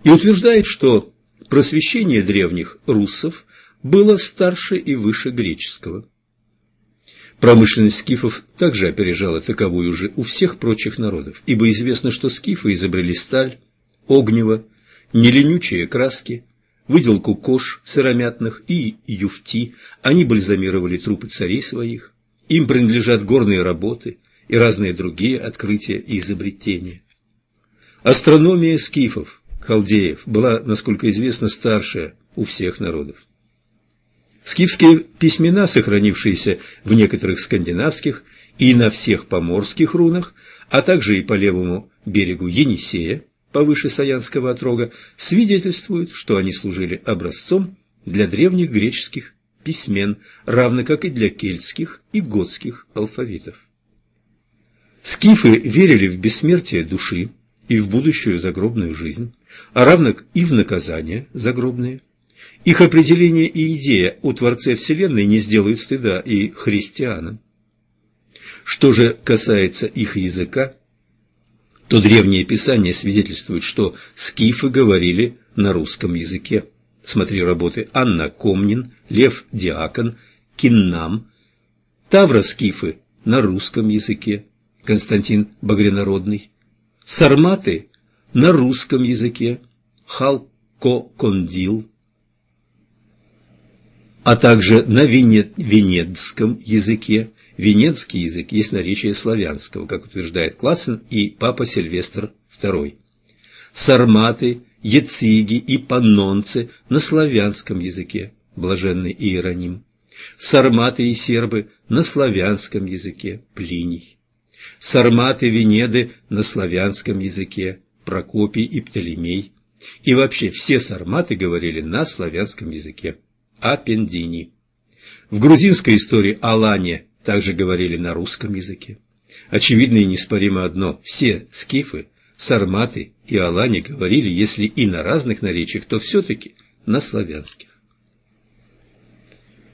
и утверждает, что просвещение древних руссов было старше и выше греческого. Промышленность скифов также опережала таковую же у всех прочих народов, ибо известно, что скифы изобрели сталь, огнево, неленючие краски, выделку кож сыромятных и юфти, они бальзамировали трупы царей своих, им принадлежат горные работы и разные другие открытия и изобретения. Астрономия скифов, халдеев, была, насколько известно, старшая у всех народов. Скифские письмена, сохранившиеся в некоторых скандинавских и на всех поморских рунах, а также и по левому берегу Енисея, повыше Саянского отрога, свидетельствуют, что они служили образцом для древних греческих письмен, равно как и для кельтских и готских алфавитов. Скифы верили в бессмертие души и в будущую загробную жизнь, а равно и в наказание загробное. Их определение и идея о Творце Вселенной не сделают стыда и христианам. Что же касается их языка, то древние писания свидетельствуют, что скифы говорили на русском языке. Смотри работы Анна Комнин, Лев Диакон, Киннам. Тавроскифы на русском языке, Константин Багрянародный. Сарматы на русском языке, Халко-Кондил. А также на венедском языке, Венецкий язык есть наречие славянского, как утверждает Классен и Папа Сильвестр II. Сарматы, яциги и паннонцы на славянском языке, блаженный Иероним. Сарматы и сербы на славянском языке – Плиний. Сарматы, Венеды на славянском языке – Прокопий и Птолемей. И вообще все сарматы говорили на славянском языке – Апендини. В грузинской истории Алане также говорили на русском языке. Очевидно и неспоримо одно – все скифы, сарматы и алани говорили, если и на разных наречиях, то все-таки на славянских.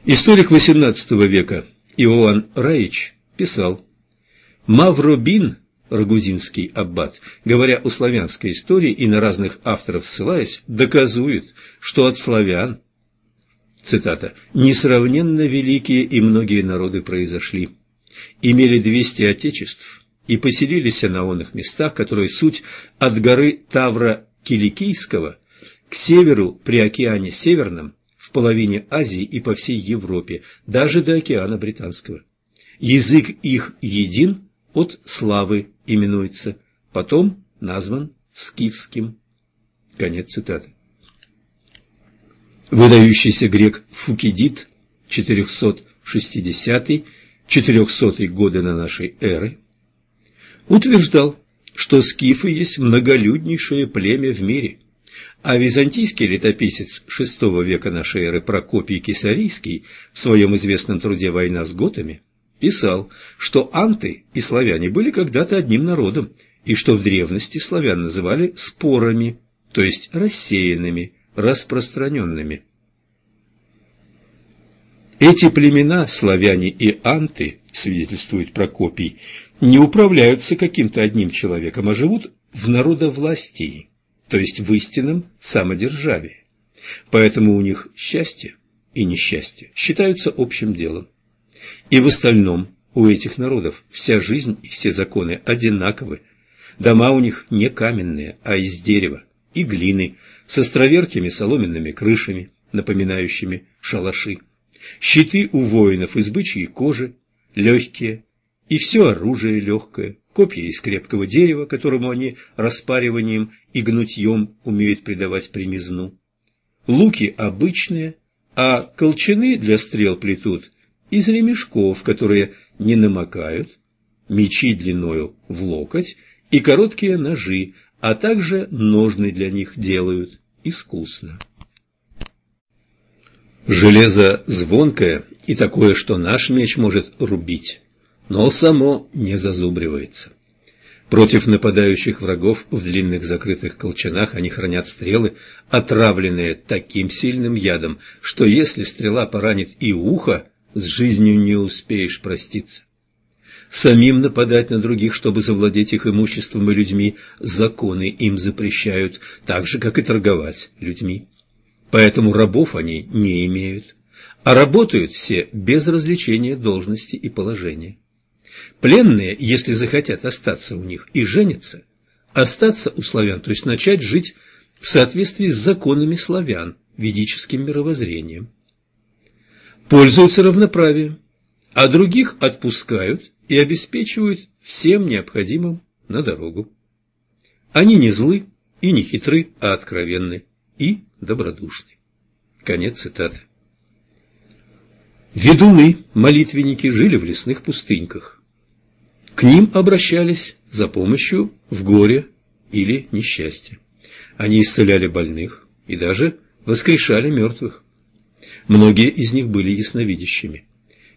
Историк XVIII века Иоанн Раич писал, Мавробин, рагузинский аббат, говоря о славянской истории и на разных авторов ссылаясь, доказует, что от славян, цитата, «несравненно великие и многие народы произошли, имели двести отечеств и поселились на онных местах, которые суть от горы Тавра Киликийского к северу при океане Северном, в половине Азии и по всей Европе, даже до океана Британского. Язык их един от славы именуется, потом назван скифским. Конец цитаты. Выдающийся грек Фукидид, 460-400 годы на нашей эры, утверждал, что скифы есть многолюднейшее племя в мире, а византийский летописец VI века нашей эры Прокопий Кесарийский в своем известном труде «Война с готами» писал, что анты и славяне были когда-то одним народом, и что в древности славян называли спорами, то есть рассеянными, распространенными. Эти племена, славяне и анты, свидетельствует Прокопий, не управляются каким-то одним человеком, а живут в народовластии, то есть в истинном самодержавии. Поэтому у них счастье и несчастье считаются общим делом. И в остальном у этих народов вся жизнь и все законы одинаковы. Дома у них не каменные, а из дерева и глины, с островеркими соломенными крышами, напоминающими шалаши. Щиты у воинов из бычьей кожи, легкие, и все оружие легкое, копья из крепкого дерева, которому они распариванием и гнутьем умеют придавать примизну. Луки обычные, а колчаны для стрел плетут из ремешков, которые не намокают, мечи длиною в локоть и короткие ножи, а также ножны для них делают искусно. Железо звонкое и такое, что наш меч может рубить, но само не зазубривается. Против нападающих врагов в длинных закрытых колчанах они хранят стрелы, отравленные таким сильным ядом, что если стрела поранит и ухо, с жизнью не успеешь проститься. Самим нападать на других, чтобы завладеть их имуществом и людьми, законы им запрещают, так же, как и торговать людьми. Поэтому рабов они не имеют, а работают все без развлечения должности и положения. Пленные, если захотят остаться у них и жениться, остаться у славян, то есть начать жить в соответствии с законами славян, ведическим мировоззрением. Пользуются равноправием, а других отпускают и обеспечивают всем необходимым на дорогу. Они не злы и не хитры, а откровенны и добродушны. Конец цитаты. Ведуны, молитвенники, жили в лесных пустыньках. К ним обращались за помощью в горе или несчастье. Они исцеляли больных и даже воскрешали мертвых. Многие из них были ясновидящими.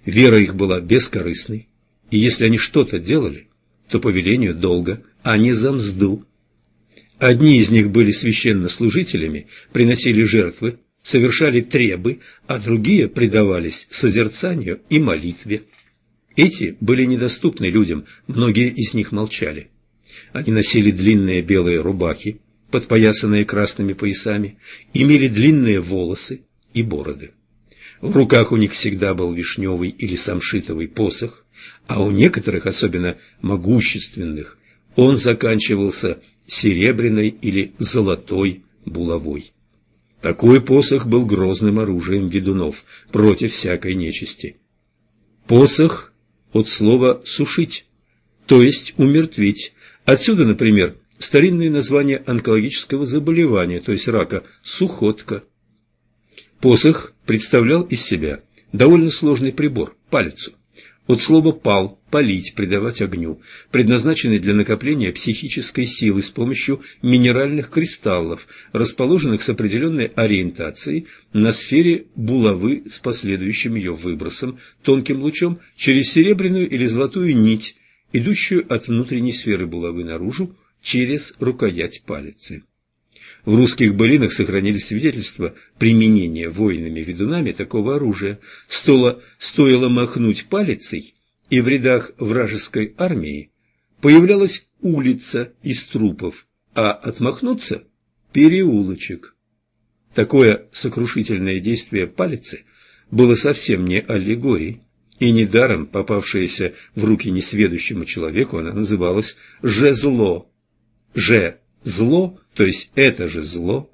Вера их была бескорыстной, и если они что-то делали, то по велению долга, а не за мзду. Одни из них были священнослужителями, приносили жертвы, совершали требы, а другие предавались созерцанию и молитве. Эти были недоступны людям, многие из них молчали. Они носили длинные белые рубахи, подпоясанные красными поясами, имели длинные волосы и бороды. В руках у них всегда был вишневый или самшитовый посох, а у некоторых, особенно могущественных, он заканчивался серебряной или золотой булавой. Такой посох был грозным оружием ведунов против всякой нечисти. Посох от слова «сушить», то есть умертвить. Отсюда, например, старинное название онкологического заболевания, то есть рака – сухотка. Посох представлял из себя довольно сложный прибор, палицу. От слова «пал» – «палить», «придавать огню», предназначенный для накопления психической силы с помощью минеральных кристаллов, расположенных с определенной ориентацией на сфере булавы с последующим ее выбросом тонким лучом через серебряную или золотую нить, идущую от внутренней сферы булавы наружу через рукоять палицы. В русских былинах сохранились свидетельства применения воинами-ведунами такого оружия. Стоило, стоило махнуть палицей, и в рядах вражеской армии появлялась улица из трупов, а отмахнуться – переулочек. Такое сокрушительное действие палицы было совсем не аллегорией, и недаром попавшееся в руки несведущему человеку она называлась «жезло». «Же» – зло, то есть это же зло.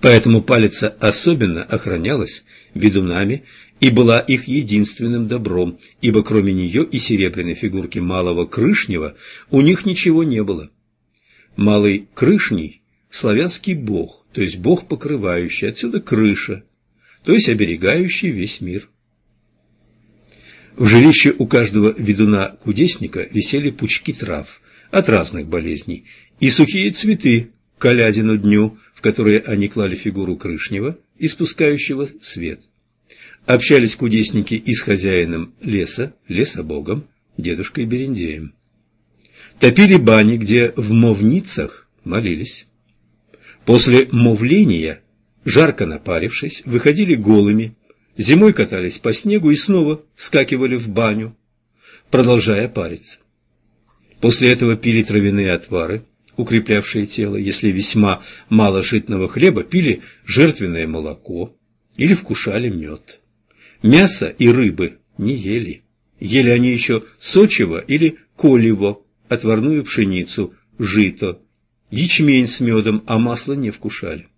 Поэтому палица особенно охранялась ведунами и была их единственным добром, ибо кроме нее и серебряной фигурки малого Крышнего у них ничего не было. Малый Крышний – славянский бог, то есть бог покрывающий, отсюда крыша, то есть оберегающий весь мир. В жилище у каждого ведуна-кудесника висели пучки трав от разных болезней и сухие цветы к колядину дню, в которые они клали фигуру Крышнева, испускающего свет. Общались кудесники и с хозяином леса, лесобогом, дедушкой Берендеем. Топили бани, где в мовницах молились. После мовления, жарко напарившись, выходили голыми, зимой катались по снегу и снова скакивали в баню, продолжая париться. После этого пили травяные отвары, укреплявшие тело, если весьма мало житного хлеба, пили жертвенное молоко или вкушали мед. Мясо и рыбы не ели. Ели они еще сочево или колево, отварную пшеницу, жито, ячмень с медом, а масло не вкушали.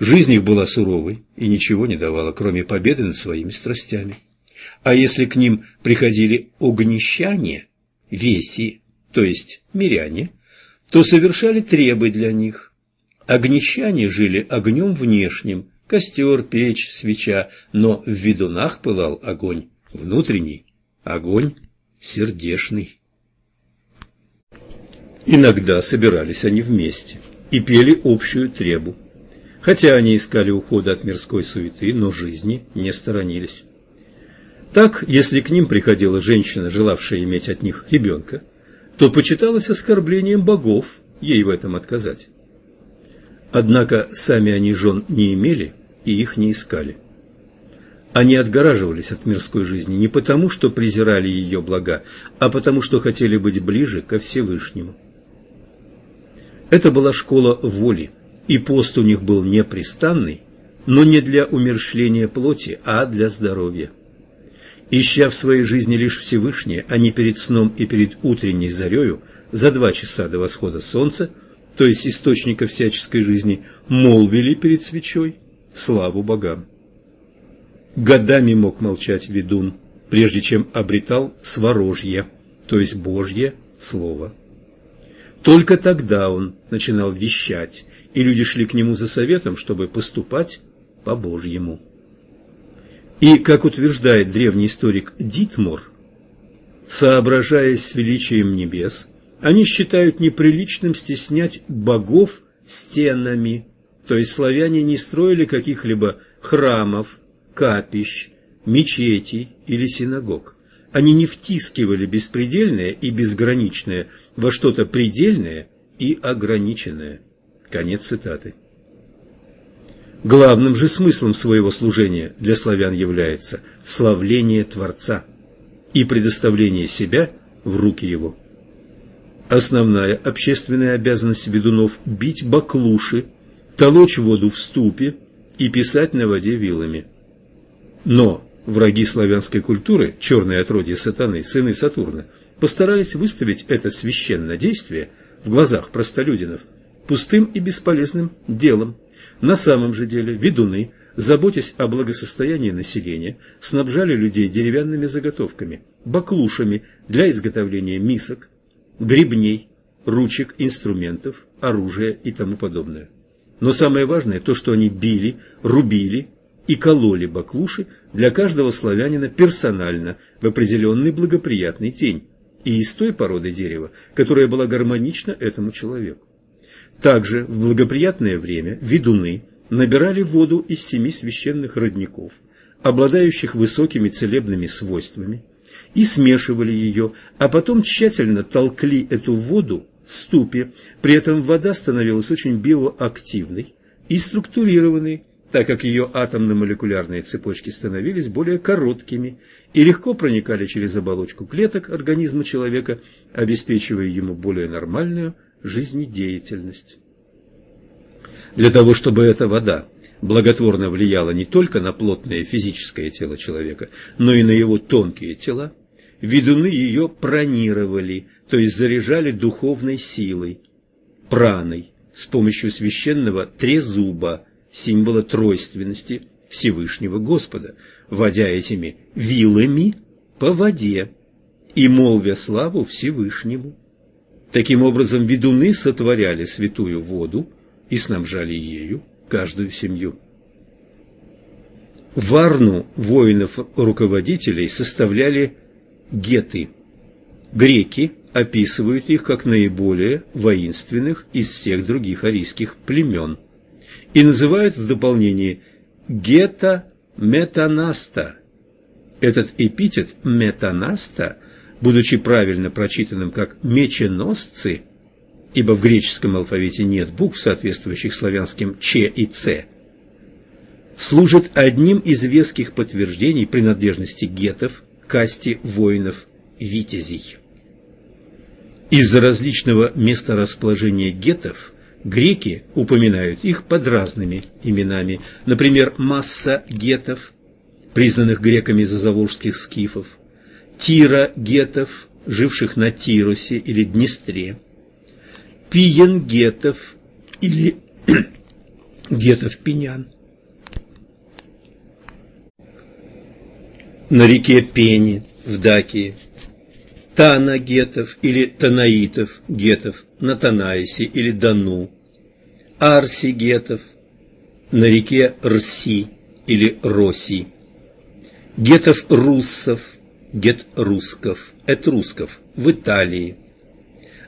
Жизнь их была суровой и ничего не давала, кроме победы над своими страстями. А если к ним приходили огнищане, веси, то есть миряне, то совершали требы для них. Огнищане жили огнем внешним, костер, печь, свеча, но в ведунах пылал огонь внутренний, огонь сердешный. Иногда собирались они вместе и пели общую требу. Хотя они искали ухода от мирской суеты, но жизни не сторонились. Так, если к ним приходила женщина, желавшая иметь от них ребенка, то почиталось оскорблением богов ей в этом отказать. Однако сами они жен не имели и их не искали. Они отгораживались от мирской жизни не потому, что презирали ее блага, а потому, что хотели быть ближе ко Всевышнему. Это была школа воли, и пост у них был непрестанный, но не для умерщвления плоти, а для здоровья. Ища в своей жизни лишь Всевышнее, они перед сном и перед утренней зарею, за два часа до восхода солнца, то есть источника всяческой жизни, молвили перед свечой славу богам. Годами мог молчать ведун, прежде чем обретал сворожье, то есть Божье слово. Только тогда он начинал вещать, и люди шли к нему за советом, чтобы поступать по-божьему. И, как утверждает древний историк Дитмор, соображаясь с величием небес, они считают неприличным стеснять богов стенами, то есть славяне не строили каких-либо храмов, капищ, мечетей или синагог. Они не втискивали беспредельное и безграничное во что-то предельное и ограниченное. Конец цитаты. Главным же смыслом своего служения для славян является славление Творца и предоставление себя в руки Его. Основная общественная обязанность ведунов – бить баклуши, толочь воду в ступе и писать на воде вилами. Но враги славянской культуры, черные отродья сатаны, сыны Сатурна, постарались выставить это священное действие в глазах простолюдинов пустым и бесполезным делом – на самом же деле ведуны, заботясь о благосостоянии населения, снабжали людей деревянными заготовками, баклушами для изготовления мисок, гребней, ручек, инструментов, оружия и тому подобное. Но самое важное то, что они били, рубили и кололи баклуши для каждого славянина персонально в определенный благоприятный день и из той породы дерева, которая была гармонична этому человеку. Также в благоприятное время ведуны набирали воду из семи священных родников, обладающих высокими целебными свойствами, и смешивали ее, а потом тщательно толкли эту воду в ступе. При этом вода становилась очень биоактивной и структурированной, так как ее атомно-молекулярные цепочки становились более короткими и легко проникали через оболочку клеток организма человека, обеспечивая ему более нормальную жизнедеятельность. Для того, чтобы эта вода благотворно влияла не только на плотное физическое тело человека, но и на его тонкие тела, ведуны ее пронировали, то есть заряжали духовной силой, праной, с помощью священного трезуба, символа тройственности Всевышнего Господа, водя этими вилами по воде и молвя славу Всевышнему. Таким образом, ведуны сотворяли святую воду и снабжали ею каждую семью. Варну воинов-руководителей составляли геты. Греки описывают их как наиболее воинственных из всех других арийских племен и называют в дополнении гета метанаста. Этот эпитет метанаста, будучи правильно прочитанным как меченосцы, ибо в греческом алфавите нет букв, соответствующих славянским «ч» и «ц», служит одним из веских подтверждений принадлежности гетов касте воинов-витязей. Из-за различного месторасположения гетов греки упоминают их под разными именами. Например, масса гетов, признанных греками за заволжских скифов, тира гетов, живших на Тиросе или Днестре, пиенгетов или гетов-пенян. На реке Пени в Дакии, Тана гетов или Танаитов гетов на Танаисе или Дону, Арси гетов на реке Рси или Роси, гетов руссов, гет русков, этрусков в Италии,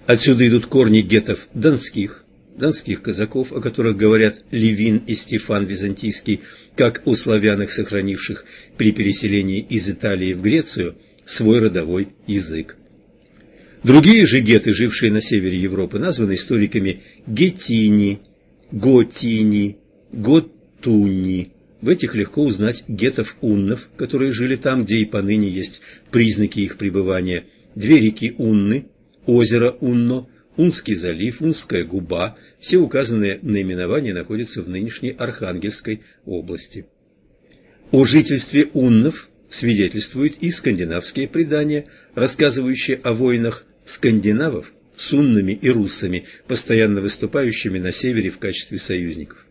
Отсюда идут корни гетов донских, донских казаков, о которых говорят Левин и Стефан Византийский, как у славян сохранивших при переселении из Италии в Грецию свой родовой язык. Другие же геты, жившие на севере Европы, названы историками гетини, готини, готуни. В этих легко узнать гетов-уннов, которые жили там, где и поныне есть признаки их пребывания. Две реки Унны – озеро Унно, Унский залив, Унская губа – все указанные наименования находятся в нынешней Архангельской области. О жительстве уннов свидетельствуют и скандинавские предания, рассказывающие о войнах скандинавов с уннами и руссами, постоянно выступающими на севере в качестве союзников.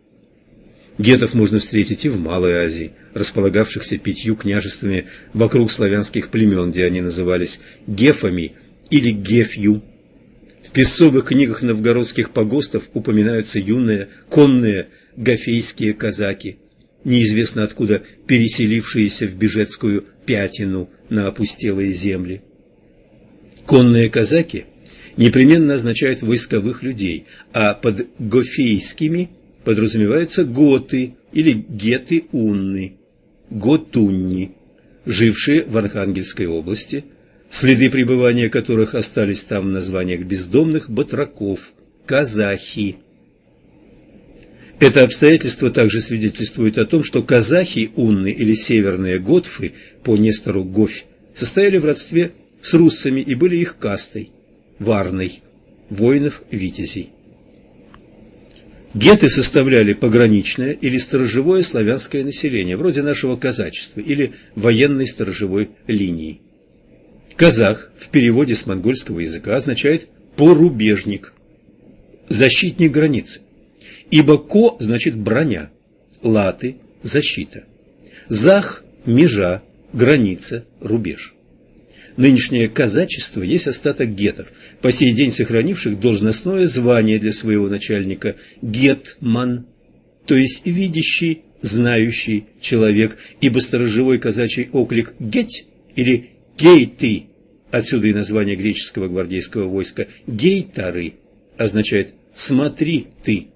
Гетов можно встретить и в Малой Азии, располагавшихся пятью княжествами вокруг славянских племен, где они назывались гефами – или Гефью. В песцовых книгах новгородских погостов упоминаются юные конные гафейские казаки, неизвестно откуда переселившиеся в Бежецкую пятину на опустелые земли. Конные казаки непременно означают войсковых людей, а под гофейскими подразумеваются готы или геты-унны, готунни, жившие в Архангельской области – следы пребывания которых остались там в названиях бездомных батраков, казахи. Это обстоятельство также свидетельствует о том, что казахи унны или северные готфы по Нестору Гофь состояли в родстве с руссами и были их кастой, варной, воинов-витязей. Геты составляли пограничное или сторожевое славянское население, вроде нашего казачества или военной сторожевой линии. Казах в переводе с монгольского языка означает «порубежник», «защитник границы», ибо «ко» значит «броня», «латы» – «защита», «зах» – «межа», «граница», «рубеж». Нынешнее казачество есть остаток гетов, по сей день сохранивших должностное звание для своего начальника – гетман, то есть видящий знающий человек, ибо сторожевой казачий оклик «геть» или «гей ты» отсюда и название греческого гвардейского войска. «гейтары» означает «смотри ты».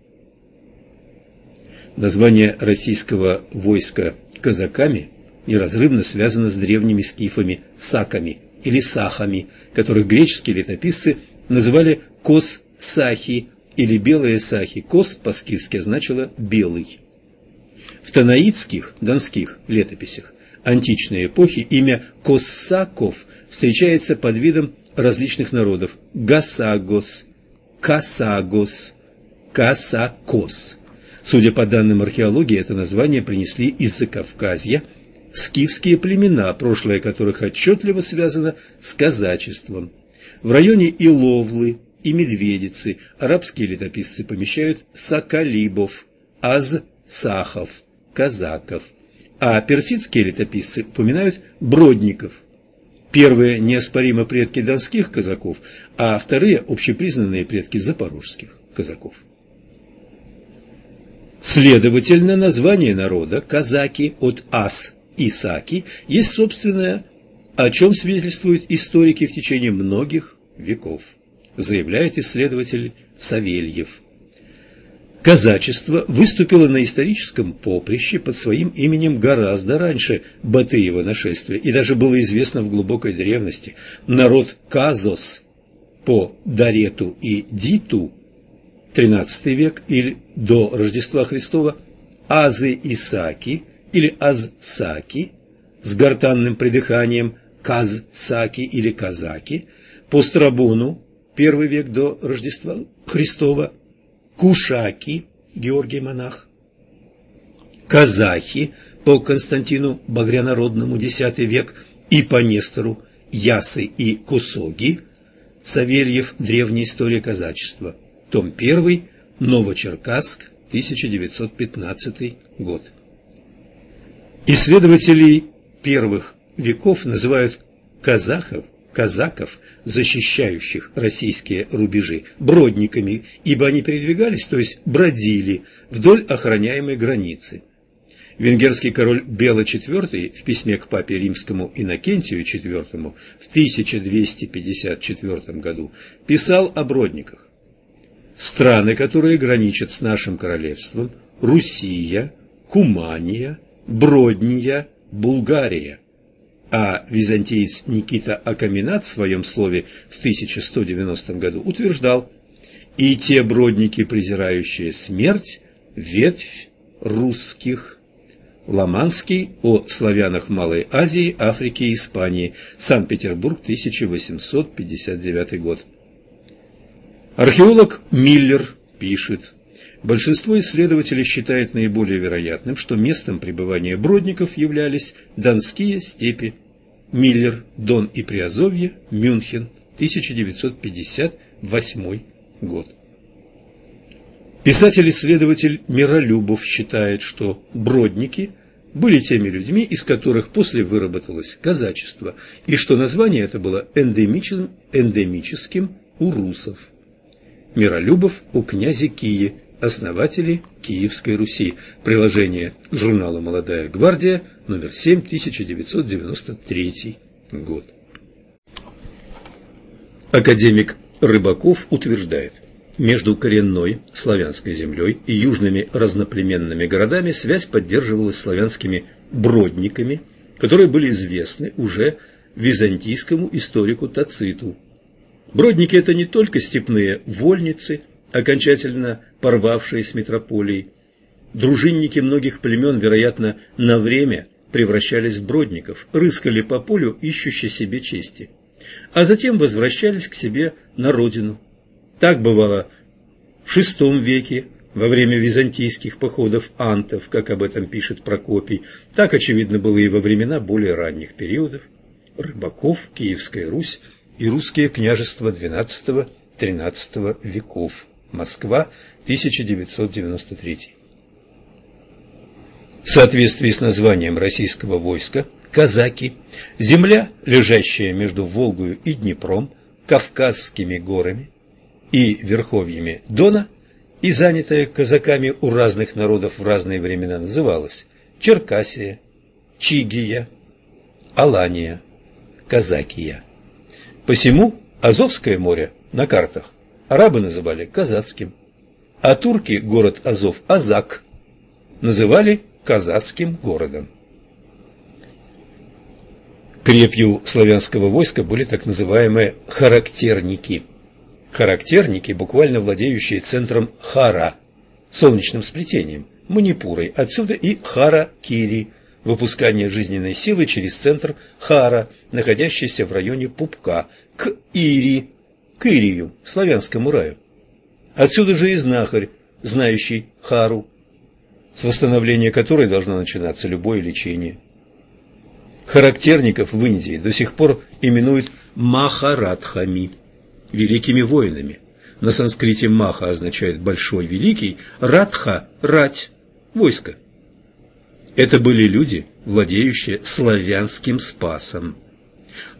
Название российского войска казаками неразрывно связано с древними скифами саками или сахами, которых греческие летописцы называли кос-сахи или белые сахи. Кос по-скифски значило «белый». В танаитских, донских летописях античной эпохи имя Коссаков встречается под видом различных народов – Гасагос, Касагос, Касакос. Судя по данным археологии, это название принесли из Закавказья скифские племена, прошлое которых отчетливо связано с казачеством. В районе Иловлы и Медведицы арабские летописцы помещают Сакалибов, Аз-Сахов, казаков, а персидские летописцы упоминают бродников. Первые неоспоримо предки донских казаков, а вторые общепризнанные предки запорожских казаков. Следовательно, название народа казаки от ас и саки есть собственное, о чем свидетельствуют историки в течение многих веков, заявляет исследователь Савельев. Казачество выступило на историческом поприще под своим именем гораздо раньше Батыева нашествия и даже было известно в глубокой древности. Народ Казос по Дарету и Диту XIII век или до Рождества Христова, Азы Исаки или Азсаки с гортанным придыханием Казсаки или Казаки по Страбону первый век до Рождества Христова – кушаки, Георгий Монах, казахи по Константину Багрянародному X век и по Нестору Ясы и Кусоги, Савельев «Древняя история казачества», том 1, Новочеркасск, 1915 год. Исследователи первых веков называют казахов казаков, защищающих российские рубежи, бродниками, ибо они передвигались, то есть бродили, вдоль охраняемой границы. Венгерский король Бела IV в письме к папе римскому Иннокентию IV в 1254 году писал о бродниках. Страны, которые граничат с нашим королевством – Русия, Кумания, Бродния, Булгария а византиец Никита Акаминат в своем слове в 1190 году утверждал «И те бродники, презирающие смерть, ветвь русских». Ломанский о славянах Малой Азии, Африке и Испании. Санкт-Петербург, 1859 год. Археолог Миллер пишет. Большинство исследователей считает наиболее вероятным, что местом пребывания бродников являлись Донские степи Миллер, Дон и Приазовье, Мюнхен, 1958 год. Писатель-исследователь Миролюбов считает, что бродники были теми людьми, из которых после выработалось казачество, и что название это было эндемичным, эндемическим у русов. Миролюбов у князе Кии, основатели Киевской Руси. Приложение журнала «Молодая гвардия», номер 7, 1993 год. Академик Рыбаков утверждает, между коренной славянской землей и южными разноплеменными городами связь поддерживалась славянскими бродниками, которые были известны уже византийскому историку Тациту. Бродники – это не только степные вольницы, окончательно порвавшие с метрополией. Дружинники многих племен, вероятно, на время превращались в бродников, рыскали по полю, ищущие себе чести, а затем возвращались к себе на родину. Так бывало в VI веке, во время византийских походов антов, как об этом пишет Прокопий, так, очевидно, было и во времена более ранних периодов. Рыбаков, Киевская Русь и русские княжества XII-XIII веков. Москва, 1993. В соответствии с названием российского войска казаки, земля, лежащая между Волгою и Днепром, Кавказскими горами и верховьями Дона, и занятая казаками у разных народов в разные времена, называлась Черкасия, Чигия, Алания, Казакия. Посему Азовское море на картах арабы называли казацким, а турки город Азов Азак называли казацким городом. Крепью славянского войска были так называемые характерники. Характерники, буквально владеющие центром хара, солнечным сплетением, манипурой, отсюда и хара-кири, выпускание жизненной силы через центр хара, находящийся в районе пупка, к ири, к ирию, славянскому раю. Отсюда же и знахарь, знающий хару, с восстановления которой должно начинаться любое лечение. Характерников в Индии до сих пор именуют махарадхами, великими воинами. На санскрите маха означает большой, великий, радха – рать, войско. Это были люди, владеющие славянским спасом.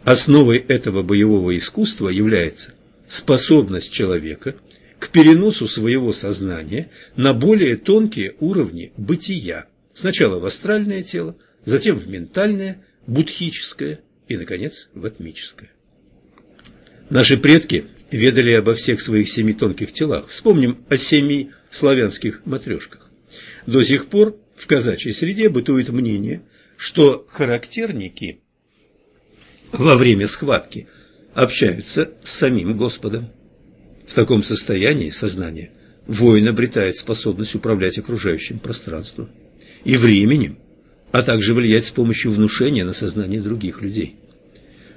Основой этого боевого искусства является способность человека к переносу своего сознания на более тонкие уровни бытия, сначала в астральное тело, затем в ментальное, будхическое и, наконец, в атмическое. Наши предки ведали обо всех своих семи тонких телах. Вспомним о семи славянских матрешках. До сих пор в казачьей среде бытует мнение, что характерники во время схватки общаются с самим Господом. В таком состоянии сознания воин обретает способность управлять окружающим пространством и временем, а также влиять с помощью внушения на сознание других людей.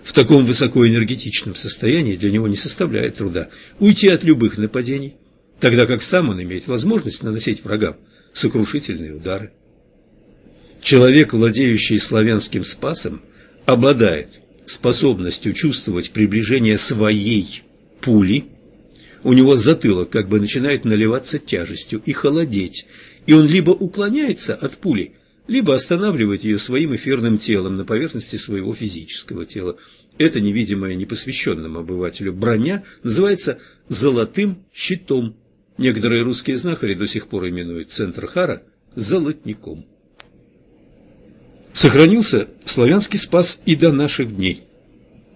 В таком высокоэнергетичном состоянии для него не составляет труда уйти от любых нападений, тогда как сам он имеет возможность наносить врагам сокрушительные удары. Человек, владеющий славянским спасом, обладает способностью чувствовать приближение своей пули, у него затылок как бы начинает наливаться тяжестью и холодеть, и он либо уклоняется от пули, либо останавливает ее своим эфирным телом на поверхности своего физического тела. Это невидимая непосвященному обывателю броня называется «золотым щитом». Некоторые русские знахари до сих пор именуют центр Хара «золотником». Сохранился славянский спас и до наших дней.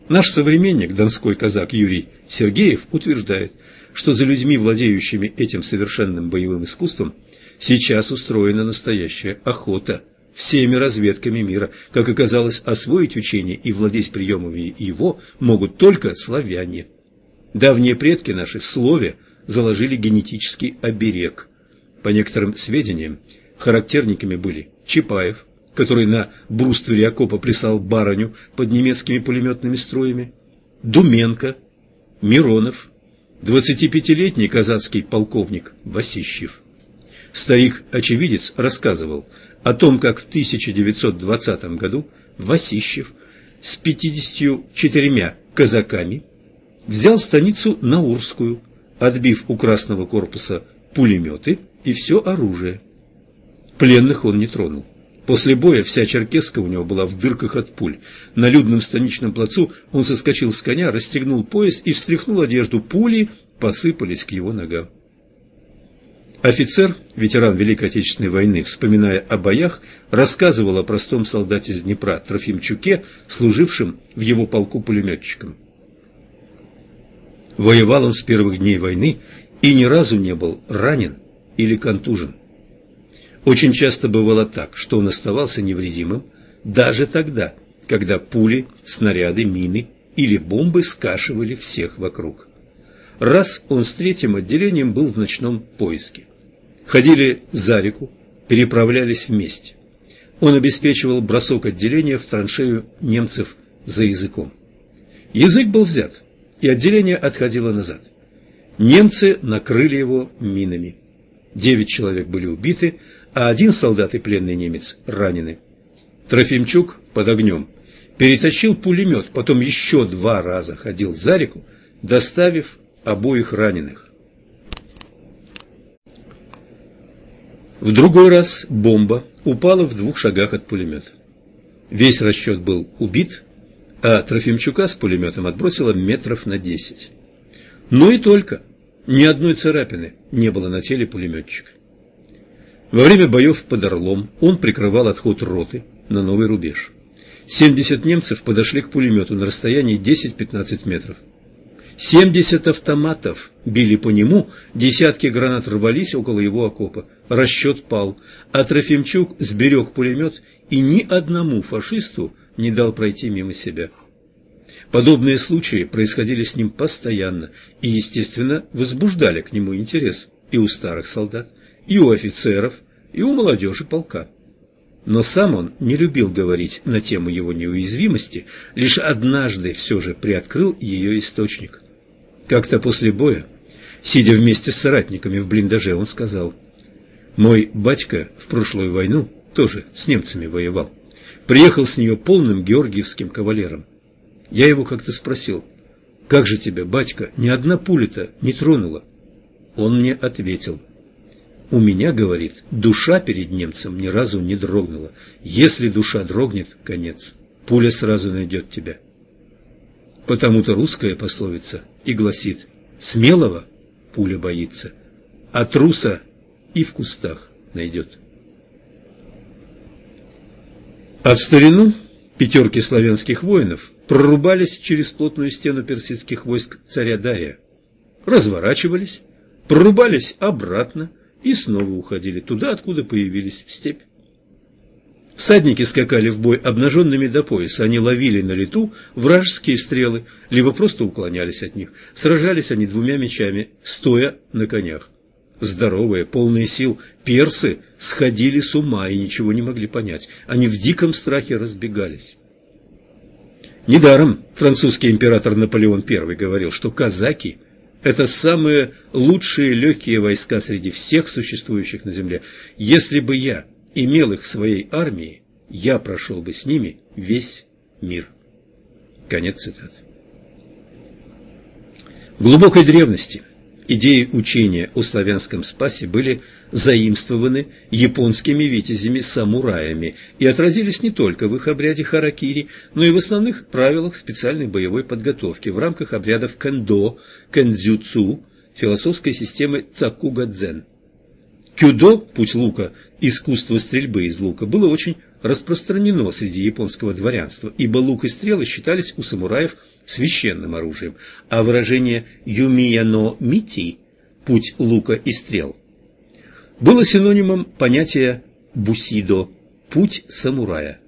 Наш современник, донской казак Юрий Сергеев, утверждает, что за людьми, владеющими этим совершенным боевым искусством, Сейчас устроена настоящая охота всеми разведками мира. Как оказалось, освоить учение и владеть приемами его могут только славяне. Давние предки наши в слове заложили генетический оберег. По некоторым сведениям, характерниками были Чапаев, который на бруствере окопа плясал барыню под немецкими пулеметными строями, Думенко, Миронов, 25-летний казацкий полковник Васищев. Старик-очевидец рассказывал о том, как в 1920 году Васищев с 54 казаками взял станицу Наурскую, отбив у Красного корпуса пулеметы и все оружие. Пленных он не тронул. После боя вся черкеска у него была в дырках от пуль. На людном станичном плацу он соскочил с коня, расстегнул пояс и встряхнул одежду. Пули посыпались к его ногам. Офицер, ветеран Великой Отечественной войны, вспоминая о боях, рассказывал о простом солдате из Днепра Трофимчуке, служившем в его полку пулеметчиком. Воевал он с первых дней войны и ни разу не был ранен или контужен. Очень часто бывало так, что он оставался невредимым даже тогда, когда пули, снаряды, мины или бомбы скашивали всех вокруг. Раз он с третьим отделением был в ночном поиске. Ходили за реку, переправлялись вместе. Он обеспечивал бросок отделения в траншею немцев за языком. Язык был взят, и отделение отходило назад. Немцы накрыли его минами. Девять человек были убиты, а один солдат и пленный немец ранены. Трофимчук под огнем переточил пулемет, потом еще два раза ходил за реку, доставив обоих раненых. В другой раз бомба упала в двух шагах от пулемета. Весь расчет был убит, а Трофимчука с пулеметом отбросило метров на десять. Ну и только. Ни одной царапины не было на теле пулеметчика. Во время боев под Орлом он прикрывал отход роты на новый рубеж. 70 немцев подошли к пулемету на расстоянии 10-15 метров. 70 автоматов били по нему, десятки гранат рвались около его окопа. Расчет пал, а Трофимчук сберег пулемет и ни одному фашисту не дал пройти мимо себя. Подобные случаи происходили с ним постоянно и, естественно, возбуждали к нему интерес и у старых солдат, и у офицеров, и у молодежи полка. Но сам он не любил говорить на тему его неуязвимости, лишь однажды все же приоткрыл ее источник. Как-то после боя, сидя вместе с соратниками в блиндаже, он сказал, «Мой батька в прошлую войну тоже с немцами воевал. Приехал с нее полным георгиевским кавалером. Я его как-то спросил, «Как же тебя, батька, ни одна пуля-то не тронула?» Он мне ответил, у меня, говорит, душа перед немцем ни разу не дрогнула. Если душа дрогнет, конец. Пуля сразу найдет тебя. Потому-то русская пословица и гласит «Смелого пуля боится, а труса и в кустах найдет». А в старину пятерки славянских воинов прорубались через плотную стену персидских войск царя Дария, разворачивались, прорубались обратно, и снова уходили туда, откуда появились, в степь. Всадники скакали в бой обнаженными до пояса, они ловили на лету вражеские стрелы, либо просто уклонялись от них. Сражались они двумя мечами, стоя на конях. Здоровые, полные сил, персы сходили с ума и ничего не могли понять. Они в диком страхе разбегались. Недаром французский император Наполеон I говорил, что казаки – это самые лучшие легкие войска среди всех существующих на земле. Если бы я имел их в своей армии, я прошел бы с ними весь мир. Конец цитаты. Глубокой древности идеи учения о славянском спасе были заимствованы японскими витязями-самураями и отразились не только в их обряде харакири, но и в основных правилах специальной боевой подготовки в рамках обрядов кендо, кендзюцу, философской системы цакуга-дзен. Кюдо, путь лука, искусство стрельбы из лука, было очень распространено среди японского дворянства, ибо лук и стрелы считались у самураев священным оружием, а выражение «юмияно мити» – путь лука и стрел было синонимом понятия «бусидо» – «путь самурая».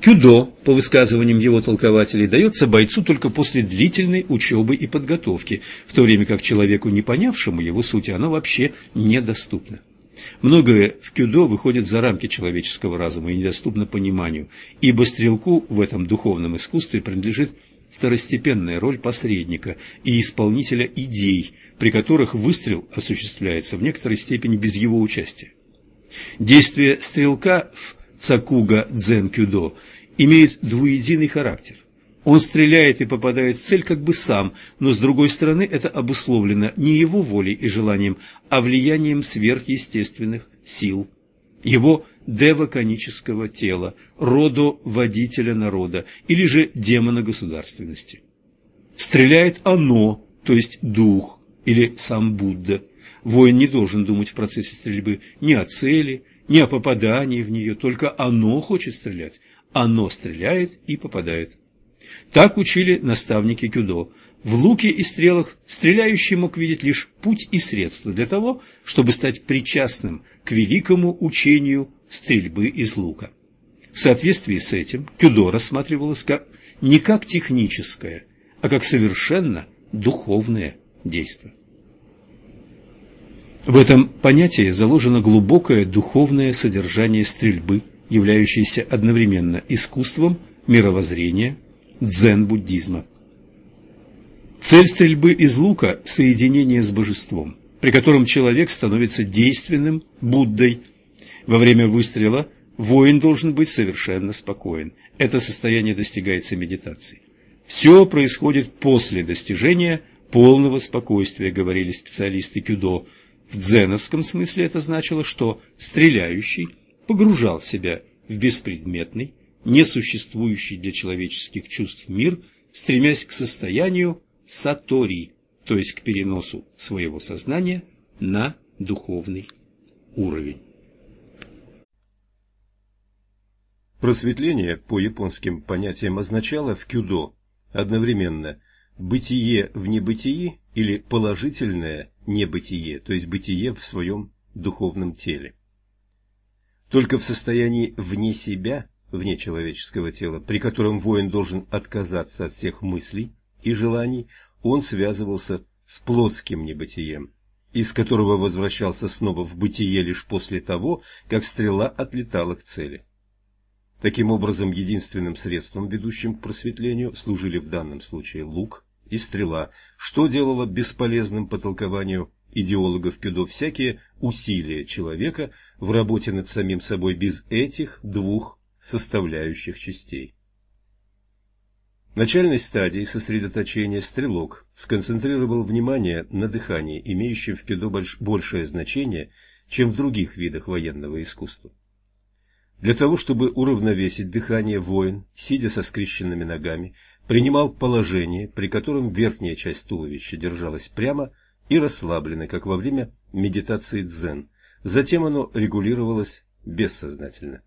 Кюдо, по высказываниям его толкователей, дается бойцу только после длительной учебы и подготовки, в то время как человеку, не понявшему его сути, оно вообще недоступно. Многое в кюдо выходит за рамки человеческого разума и недоступно пониманию, ибо стрелку в этом духовном искусстве принадлежит второстепенная роль посредника и исполнителя идей, при которых выстрел осуществляется в некоторой степени без его участия. Действие стрелка в цакуга дзен кюдо имеет двуединый характер. Он стреляет и попадает в цель как бы сам, но с другой стороны это обусловлено не его волей и желанием, а влиянием сверхъестественных сил. Его девоконического тела, родоводителя народа или же демона государственности. Стреляет оно, то есть дух или сам Будда. Воин не должен думать в процессе стрельбы ни о цели, ни о попадании в нее, только оно хочет стрелять, оно стреляет и попадает. Так учили наставники кюдо. В луке и стрелах стреляющий мог видеть лишь путь и средства для того, чтобы стать причастным к великому учению стрельбы из лука. В соответствии с этим кюдо рассматривалось как, не как техническое, а как совершенно духовное действие. В этом понятии заложено глубокое духовное содержание стрельбы, являющееся одновременно искусством мировоззрения, дзен-буддизма. Цель стрельбы из лука – соединение с божеством, при котором человек становится действенным Буддой – во время выстрела воин должен быть совершенно спокоен. Это состояние достигается медитацией. Все происходит после достижения полного спокойствия, говорили специалисты кюдо. В дзеновском смысле это значило, что стреляющий погружал себя в беспредметный, несуществующий для человеческих чувств мир, стремясь к состоянию сатори, то есть к переносу своего сознания на духовный уровень. Просветление по японским понятиям означало в кюдо одновременно бытие в небытии или положительное небытие, то есть бытие в своем духовном теле. Только в состоянии вне себя, вне человеческого тела, при котором воин должен отказаться от всех мыслей и желаний, он связывался с плотским небытием, из которого возвращался снова в бытие лишь после того, как стрела отлетала к цели. Таким образом, единственным средством, ведущим к просветлению, служили в данном случае лук и стрела, что делало бесполезным по толкованию идеологов кюдо всякие усилия человека в работе над самим собой без этих двух составляющих частей. В начальной стадии сосредоточения стрелок сконцентрировал внимание на дыхании, имеющем в кюдо большее значение, чем в других видах военного искусства. Для того, чтобы уравновесить дыхание, воин, сидя со скрещенными ногами, принимал положение, при котором верхняя часть туловища держалась прямо и расслабленно, как во время медитации дзен. Затем оно регулировалось бессознательно.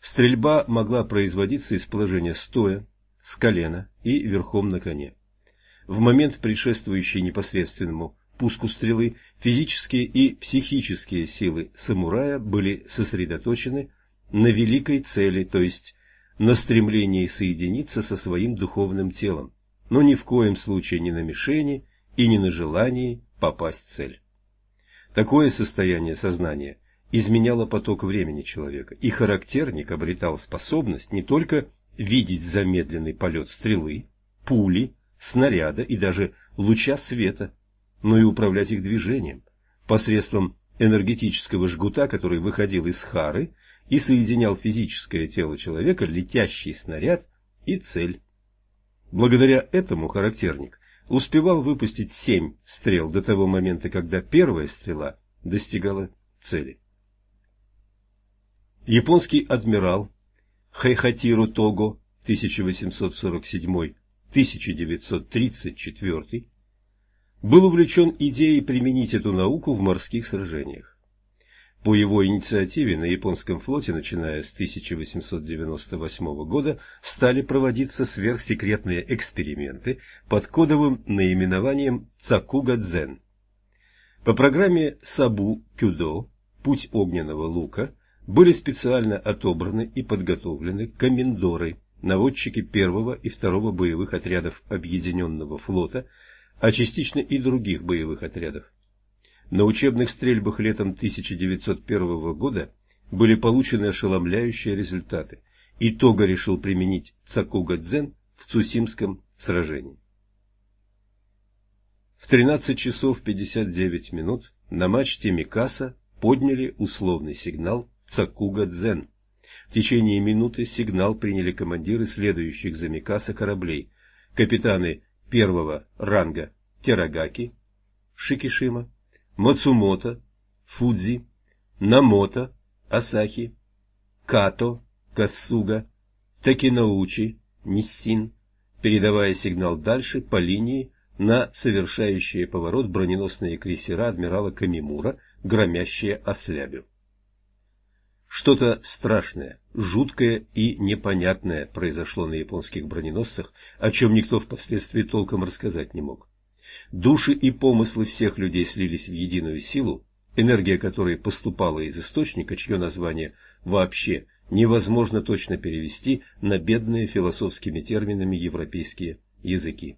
Стрельба могла производиться из положения стоя, с колена и верхом на коне. В момент, предшествующий непосредственному пуску стрелы, физические и психические силы самурая были сосредоточены на великой цели, то есть на стремлении соединиться со своим духовным телом, но ни в коем случае не на мишени и не на желании попасть в цель. Такое состояние сознания изменяло поток времени человека, и характерник обретал способность не только видеть замедленный полет стрелы, пули, снаряда и даже луча света, но и управлять их движением посредством энергетического жгута, который выходил из хары и соединял физическое тело человека, летящий снаряд и цель. Благодаря этому характерник успевал выпустить семь стрел до того момента, когда первая стрела достигала цели. Японский адмирал Хайхатиру Того 1847-1934 был увлечен идеей применить эту науку в морских сражениях. По его инициативе на японском флоте, начиная с 1898 года, стали проводиться сверхсекретные эксперименты под кодовым наименованием Цакуга-дзен. По программе Сабу-Кюдо «Путь огненного лука» были специально отобраны и подготовлены комендоры, наводчики первого и второго боевых отрядов Объединенного флота, а частично и других боевых отрядов. На учебных стрельбах летом 1901 года были получены ошеломляющие результаты, и Тога решил применить Цакуга-дзен в Цусимском сражении. В 13 часов 59 минут на мачте Микаса подняли условный сигнал Цакуга-дзен. В течение минуты сигнал приняли командиры следующих за Микаса кораблей, капитаны первого ранга Терагаки, Шикишима, Мацумото, Фудзи, Намото, Асахи, Като, Касуга, Такинаучи, Ниссин, передавая сигнал дальше по линии на совершающие поворот броненосные крейсера адмирала Камимура, громящие Ослябю. Что-то страшное, жуткое и непонятное произошло на японских броненосцах, о чем никто впоследствии толком рассказать не мог. Души и помыслы всех людей слились в единую силу, энергия которой поступала из источника, чье название вообще невозможно точно перевести на бедные философскими терминами европейские языки.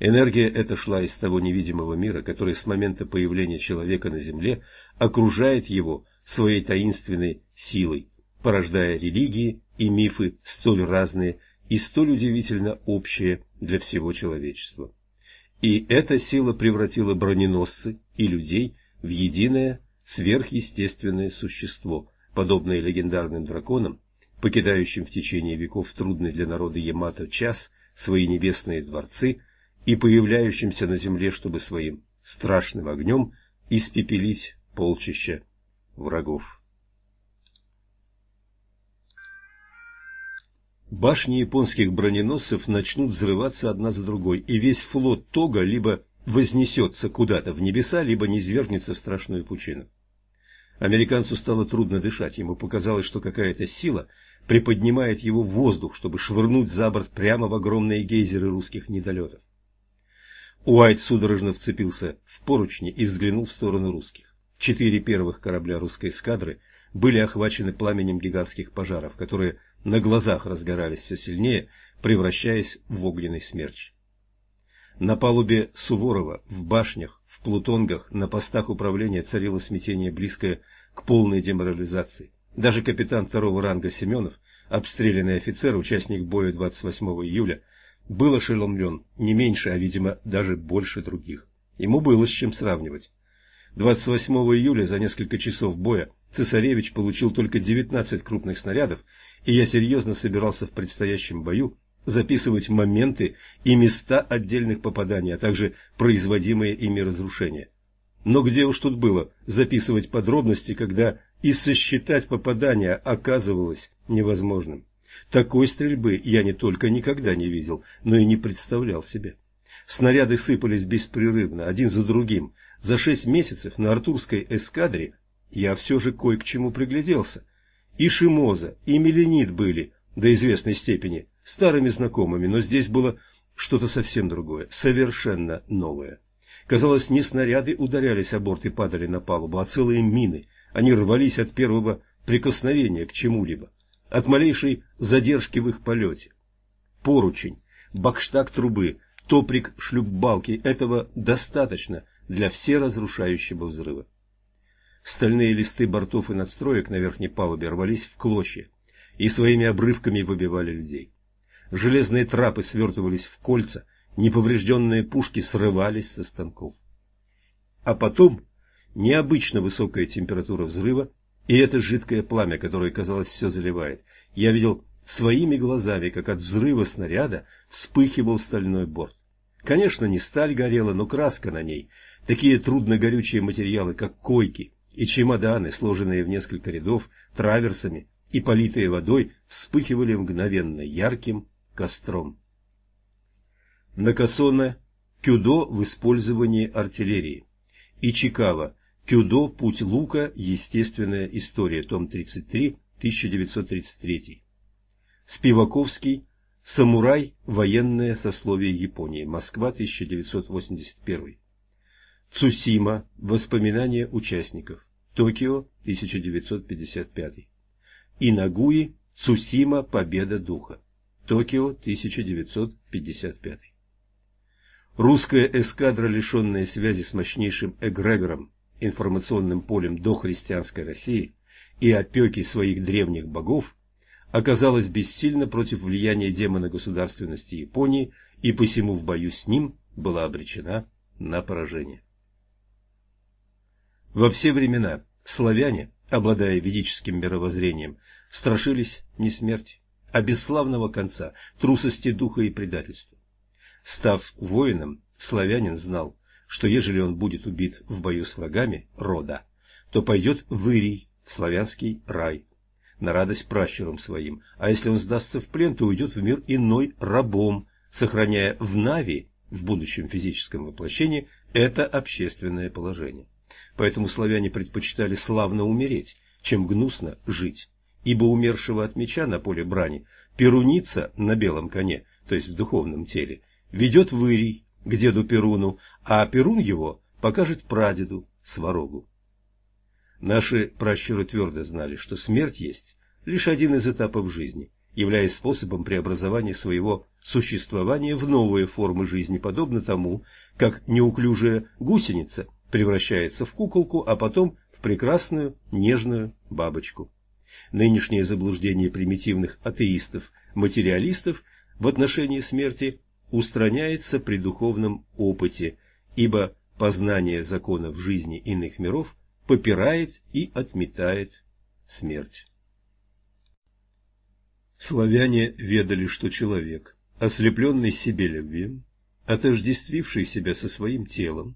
Энергия эта шла из того невидимого мира, который с момента появления человека на Земле окружает его своей таинственной силой, порождая религии и мифы столь разные и столь удивительно общие для всего человечества. И эта сила превратила броненосцы и людей в единое сверхъестественное существо, подобное легендарным драконам, покидающим в течение веков трудный для народа Ямато час свои небесные дворцы и появляющимся на земле, чтобы своим страшным огнем испепелить полчища врагов. Башни японских броненосцев начнут взрываться одна за другой, и весь флот Тога либо вознесется куда-то в небеса, либо низвергнется в страшную пучину. Американцу стало трудно дышать, ему показалось, что какая-то сила приподнимает его в воздух, чтобы швырнуть за борт прямо в огромные гейзеры русских недолетов. Уайт судорожно вцепился в поручни и взглянул в сторону русских. Четыре первых корабля русской эскадры были охвачены пламенем гигантских пожаров, которые на глазах разгорались все сильнее, превращаясь в огненный смерч. На палубе Суворова, в башнях, в плутонгах, на постах управления царило смятение, близкое к полной деморализации. Даже капитан второго ранга Семенов, обстрелянный офицер, участник боя 28 июля, был ошеломлен не меньше, а, видимо, даже больше других. Ему было с чем сравнивать. 28 июля за несколько часов боя цесаревич получил только 19 крупных снарядов, и я серьезно собирался в предстоящем бою записывать моменты и места отдельных попаданий, а также производимые ими разрушения. Но где уж тут было записывать подробности, когда и сосчитать попадания оказывалось невозможным. Такой стрельбы я не только никогда не видел, но и не представлял себе. Снаряды сыпались беспрерывно, один за другим. За шесть месяцев на Артурской эскадре я все же кое к чему пригляделся. И Шимоза, и Меленит были, до известной степени, старыми знакомыми, но здесь было что-то совсем другое, совершенно новое. Казалось, не снаряды ударялись о борт и падали на палубу, а целые мины. Они рвались от первого прикосновения к чему-либо, от малейшей задержки в их полете. Поручень, бакштаг трубы, топрик шлюпбалки – этого достаточно для всеразрушающего взрыва. Стальные листы бортов и надстроек на верхней палубе рвались в клочья и своими обрывками выбивали людей. Железные трапы свертывались в кольца, неповрежденные пушки срывались со станков. А потом необычно высокая температура взрыва и это жидкое пламя, которое, казалось, все заливает. Я видел своими глазами, как от взрыва снаряда вспыхивал стальной борт. Конечно, не сталь горела, но краска на ней. Такие трудногорючие материалы, как койки и чемоданы, сложенные в несколько рядов траверсами и политые водой, вспыхивали мгновенно ярким костром. Накасона Кюдо в использовании артиллерии. И Чикава Кюдо Путь лука. Естественная история. Том 33, 1933. Спиваковский Самурай. Военное сословие Японии. Москва, 1981. Цусима. Воспоминания участников. Токио, 1955. Инагуи. Цусима. Победа духа. Токио, 1955. Русская эскадра, лишенная связи с мощнейшим эгрегором, информационным полем дохристианской России и опеки своих древних богов, оказалась бессильна против влияния демона государственности Японии и посему в бою с ним была обречена на поражение. Во все времена славяне, обладая ведическим мировоззрением, страшились не смерти, а бесславного конца, трусости духа и предательства. Став воином, славянин знал, что ежели он будет убит в бою с врагами рода, то пойдет в Ирий, в славянский рай, на радость пращурам своим, а если он сдастся в плен, то уйдет в мир иной рабом, сохраняя в Нави, в будущем физическом воплощении, это общественное положение. Поэтому славяне предпочитали славно умереть, чем гнусно жить ибо умершего от меча на поле брани Перуница на белом коне, то есть в духовном теле, ведет в Ирий, к деду Перуну, а Перун его покажет прадеду, Сварогу. Наши пращуры твердо знали, что смерть есть лишь один из этапов жизни, являясь способом преобразования своего существования в новые формы жизни, подобно тому, как неуклюжая гусеница превращается в куколку, а потом в прекрасную нежную бабочку нынешнее заблуждение примитивных атеистов-материалистов в отношении смерти устраняется при духовном опыте, ибо познание законов жизни иных миров попирает и отметает смерть. Славяне ведали, что человек, ослепленный себе любви, отождествивший себя со своим телом,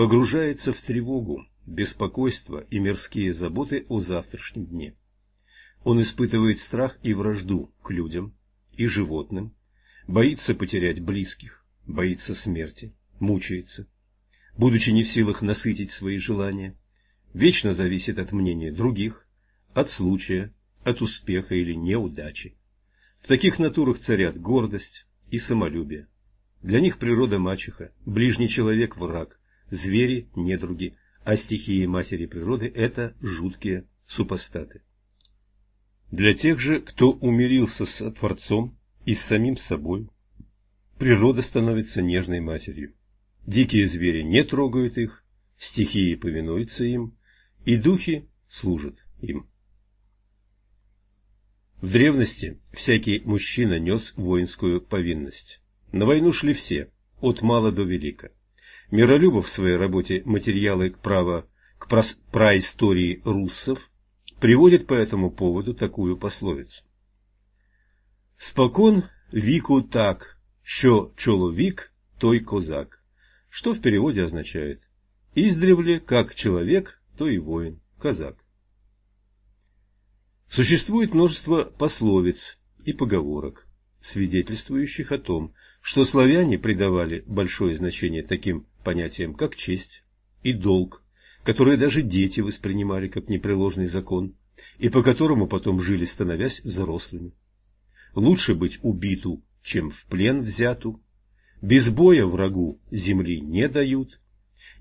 погружается в тревогу, беспокойство и мирские заботы о завтрашнем дне. Он испытывает страх и вражду к людям и животным, боится потерять близких, боится смерти, мучается, будучи не в силах насытить свои желания, вечно зависит от мнения других, от случая, от успеха или неудачи. В таких натурах царят гордость и самолюбие. Для них природа мачеха, ближний человек враг, звери недруги, а стихии матери природы – это жуткие супостаты. Для тех же, кто умирился с Творцом и с самим собой, природа становится нежной матерью. Дикие звери не трогают их, стихии повинуются им, и духи служат им. В древности всякий мужчина нес воинскую повинность. На войну шли все, от мала до велика. Миролюбов в своей работе «Материалы к, право, к праистории руссов» приводит по этому поводу такую пословицу. «Спокон віку так, що чоловік, той козак», что в переводе означает «издревле, как человек, то и воин, казак». Существует множество пословиц и поговорок, свидетельствующих о том, что славяне придавали большое значение таким понятиям, как честь и долг, которые даже дети воспринимали как непреложный закон, и по которому потом жили, становясь взрослыми. Лучше быть убиту, чем в плен взяту. Без боя врагу земли не дают.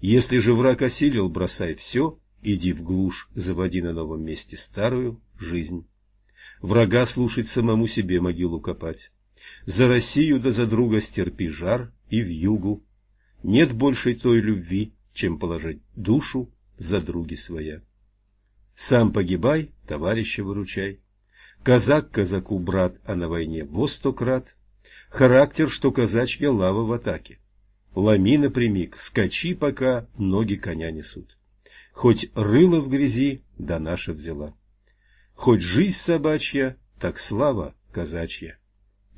Если же враг осилил, бросай все, иди в глушь, заводи на новом месте старую жизнь. Врага слушать самому себе могилу копать. За Россию да за друга стерпи жар и в югу. Нет большей той любви, чем положить душу за други своя. Сам погибай, товарища выручай. Казак казаку брат, а на войне во сто крат. Характер, что казачья лава в атаке. Ломи напрямик, скачи, пока ноги коня несут. Хоть рыло в грязи, да наша взяла. Хоть жизнь собачья, так слава казачья.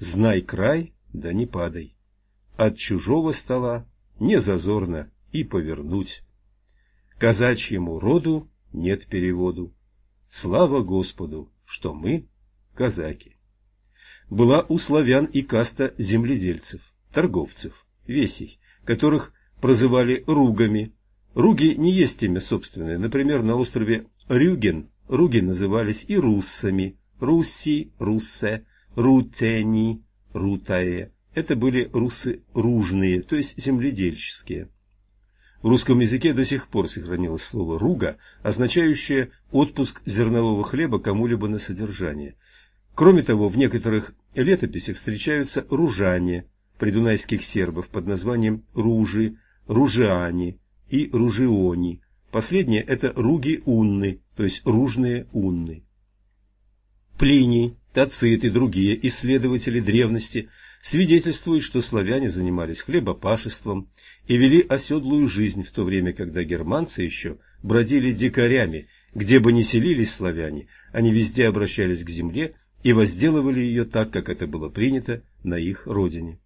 Знай край, да не падай. От чужого стола не зазорно и повернуть. Казачьему роду нет переводу. Слава Господу, что мы казаки. Была у славян и каста земледельцев, торговцев, весей, которых прозывали ругами. Руги не есть имя собственное. Например, на острове Рюген Руги назывались и руссами, русси, руссе, рутени, рутае. Это были русы ружные, то есть земледельческие. В русском языке до сих пор сохранилось слово «руга», означающее отпуск зернового хлеба кому-либо на содержание. Кроме того, в некоторых летописях встречаются ружане придунайских сербов под названием ружи, ружиани и ружиони. Последнее – это руги-унны, то есть ружные унны. Плиний, Тацит и другие исследователи древности свидетельствуют, что славяне занимались хлебопашеством и вели оседлую жизнь в то время, когда германцы еще бродили дикарями, где бы ни селились славяне, они везде обращались к земле и возделывали ее так, как это было принято на их родине.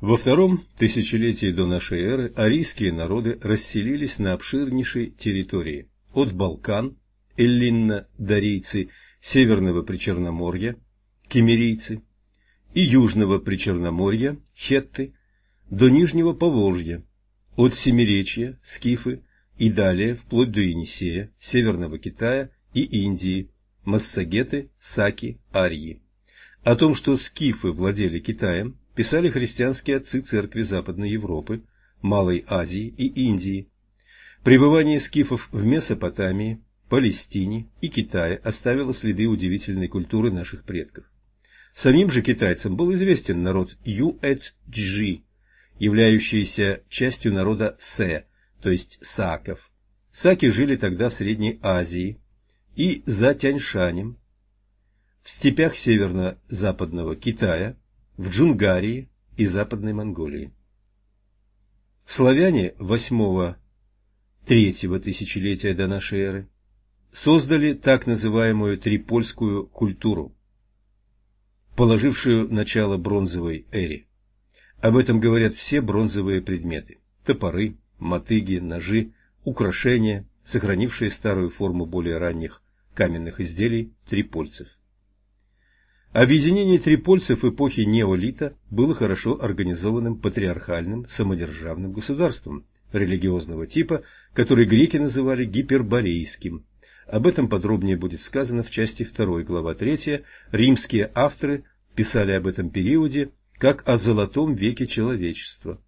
Во втором тысячелетии до нашей эры арийские народы расселились на обширнейшей территории от Балкан, эллинно-дарийцы, Северного Причерноморья, кемерийцы, и Южного Причерноморья, хетты, до Нижнего Поволжья, от Семиречья, скифы, и далее вплоть до Енисея, Северного Китая и Индии, массагеты, саки, арии. О том, что скифы владели Китаем, писали христианские отцы церкви Западной Европы, Малой Азии и Индии. Пребывание скифов в Месопотамии, Палестине и Китае оставило следы удивительной культуры наших предков. Самим же китайцам был известен народ Юэт-Джи, являющийся частью народа Сэ, то есть саков. Саки жили тогда в Средней Азии и за Тяньшанем, в степях северно-западного Китая, в Джунгарии и Западной Монголии. Славяне восьмого третьего тысячелетия до нашей эры создали так называемую трипольскую культуру, положившую начало бронзовой эре. Об этом говорят все бронзовые предметы – топоры, мотыги, ножи, украшения, сохранившие старую форму более ранних каменных изделий трипольцев. Объединение трипольцев эпохи неолита было хорошо организованным патриархальным самодержавным государством религиозного типа, который греки называли гиперборейским. Об этом подробнее будет сказано в части 2, глава 3. Римские авторы писали об этом периоде как о золотом веке человечества.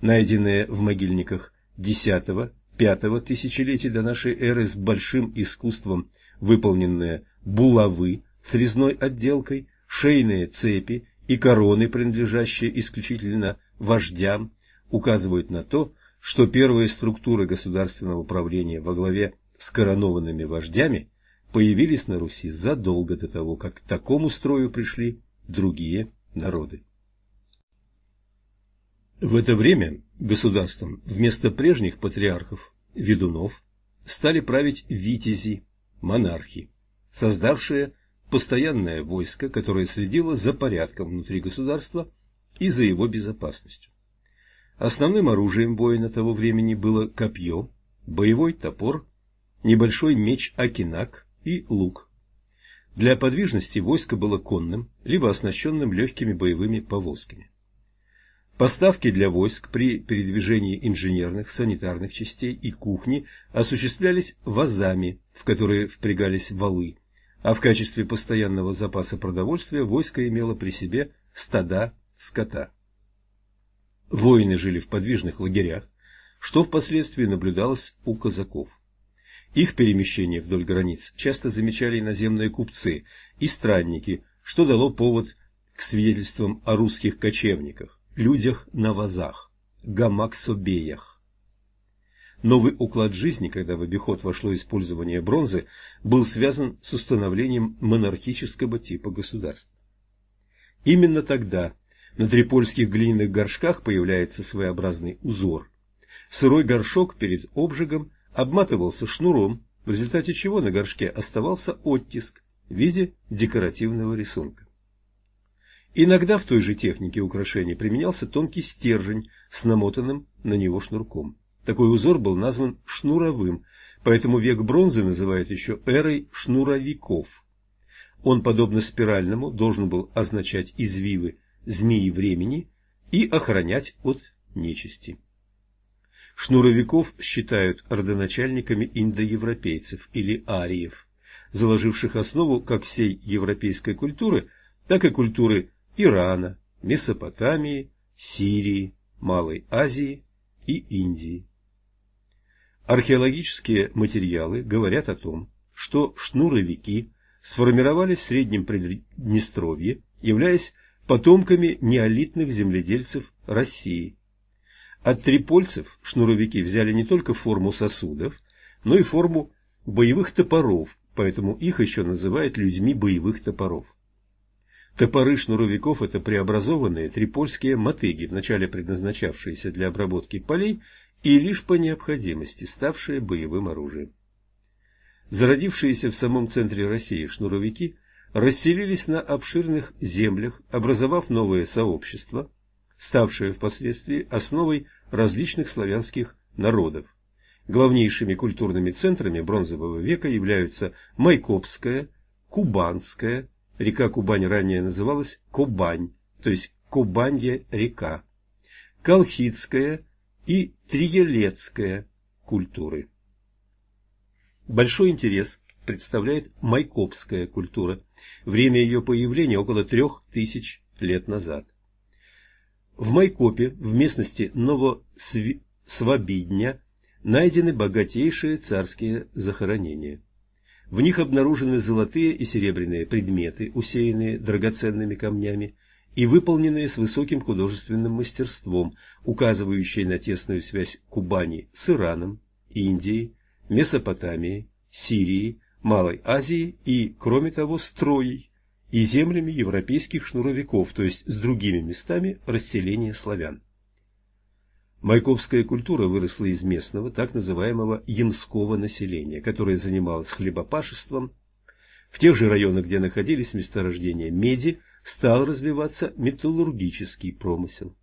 Найденные в могильниках X-V тысячелетий до нашей эры с большим искусством выполненные булавы с резной отделкой, шейные цепи и короны, принадлежащие исключительно вождям, указывают на то, что первые структуры государственного управления во главе с коронованными вождями появились на Руси задолго до того, как к такому строю пришли другие народы. В это время государством вместо прежних патриархов, ведунов, стали править витязи, монархи, создавшие постоянное войско, которое следило за порядком внутри государства и за его безопасностью. Основным оружием воина того времени было копье, боевой топор, небольшой меч акинак и лук. Для подвижности войско было конным, либо оснащенным легкими боевыми повозками. Поставки для войск при передвижении инженерных, санитарных частей и кухни осуществлялись вазами, в которые впрягались валы, а в качестве постоянного запаса продовольствия войско имело при себе стада скота. Воины жили в подвижных лагерях, что впоследствии наблюдалось у казаков. Их перемещение вдоль границ часто замечали иноземные купцы и странники, что дало повод к свидетельствам о русских кочевниках, людях на вазах, гамаксобеях. Новый уклад жизни, когда в обиход вошло использование бронзы, был связан с установлением монархического типа государства. Именно тогда на трипольских глиняных горшках появляется своеобразный узор. Сырой горшок перед обжигом обматывался шнуром, в результате чего на горшке оставался оттиск в виде декоративного рисунка. Иногда в той же технике украшения применялся тонкий стержень с намотанным на него шнурком. Такой узор был назван шнуровым, поэтому век бронзы называют еще эрой шнуровиков. Он, подобно спиральному, должен был означать извивы змеи времени и охранять от нечисти. Шнуровиков считают родоначальниками индоевропейцев или ариев, заложивших основу как всей европейской культуры, так и культуры Ирана, Месопотамии, Сирии, Малой Азии и Индии. Археологические материалы говорят о том, что шнуровики сформировались в Среднем Приднестровье, являясь потомками неолитных земледельцев России. От трипольцев шнуровики взяли не только форму сосудов, но и форму боевых топоров, поэтому их еще называют людьми боевых топоров. Топоры шнуровиков – это преобразованные трипольские мотыги, вначале предназначавшиеся для обработки полей и лишь по необходимости ставшие боевым оружием. Зародившиеся в самом центре России шнуровики расселились на обширных землях, образовав новые сообщества, ставшие впоследствии основой различных славянских народов. Главнейшими культурными центрами бронзового века являются Майкопская, Кубанская, река Кубань ранее называлась Кубань, то есть Кубанья река, Колхидская и триелецкая культуры. Большой интерес представляет майкопская культура. Время ее появления около трех тысяч лет назад. В Майкопе, в местности Новосвобидня, найдены богатейшие царские захоронения. В них обнаружены золотые и серебряные предметы, усеянные драгоценными камнями, и выполненные с высоким художественным мастерством, указывающие на тесную связь Кубани с Ираном, Индией, Месопотамией, Сирией, Малой Азией и, кроме того, с Троей и землями европейских шнуровиков, то есть с другими местами расселения славян. Майковская культура выросла из местного, так называемого янского населения, которое занималось хлебопашеством. В тех же районах, где находились месторождения меди, стал развиваться металлургический промысел.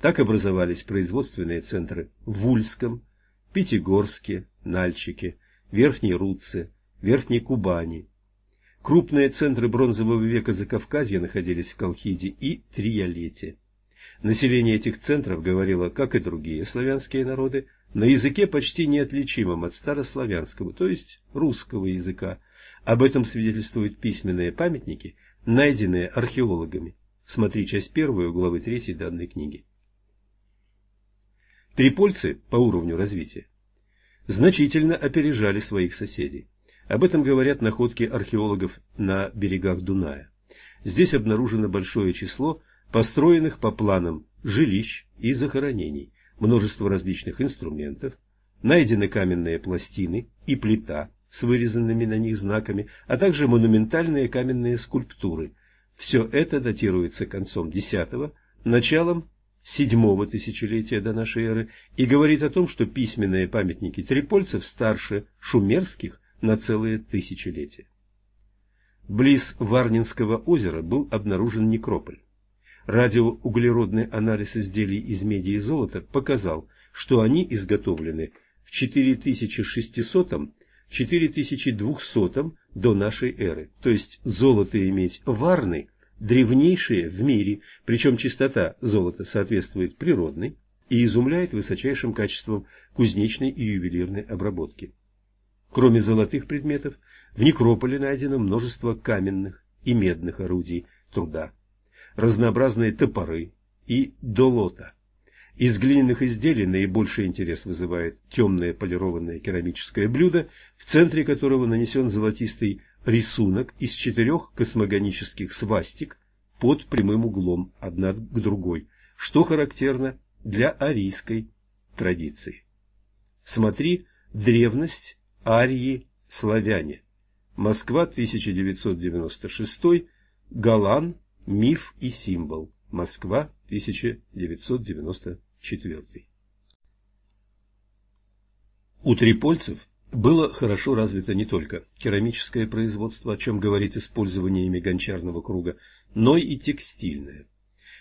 Так образовались производственные центры в Ульском, Пятигорске, Нальчике, Верхней Рудце, Верхней Кубани. Крупные центры бронзового века Закавказья находились в Колхиде и Триолете. Население этих центров говорило, как и другие славянские народы, на языке почти неотличимом от старославянского, то есть русского языка. Об этом свидетельствуют письменные памятники, найденные археологами. Смотри часть первую главы третьей данной книги. Трипольцы по уровню развития значительно опережали своих соседей. Об этом говорят находки археологов на берегах Дуная. Здесь обнаружено большое число построенных по планам жилищ и захоронений, множество различных инструментов, найдены каменные пластины и плита с вырезанными на них знаками, а также монументальные каменные скульптуры. Все это датируется концом X, началом седьмого тысячелетия до нашей эры и говорит о том, что письменные памятники трипольцев старше шумерских на целые тысячелетия. Близ Варнинского озера был обнаружен некрополь. Радиоуглеродный анализ изделий из меди и золота показал, что они изготовлены в 4600-4200 до нашей эры, то есть золото и медь Варны древнейшие в мире, причем чистота золота соответствует природной и изумляет высочайшим качеством кузнечной и ювелирной обработки. Кроме золотых предметов, в некрополе найдено множество каменных и медных орудий труда, разнообразные топоры и долота. Из глиняных изделий наибольший интерес вызывает темное полированное керамическое блюдо, в центре которого нанесен золотистый рисунок из четырех космогонических свастик под прямым углом одна к другой, что характерно для арийской традиции. Смотри «Древность Арии славяне». Москва, 1996. Галан. Миф и символ. Москва, 1994. У трипольцев было хорошо развито не только керамическое производство, о чем говорит использование ими гончарного круга, но и текстильное.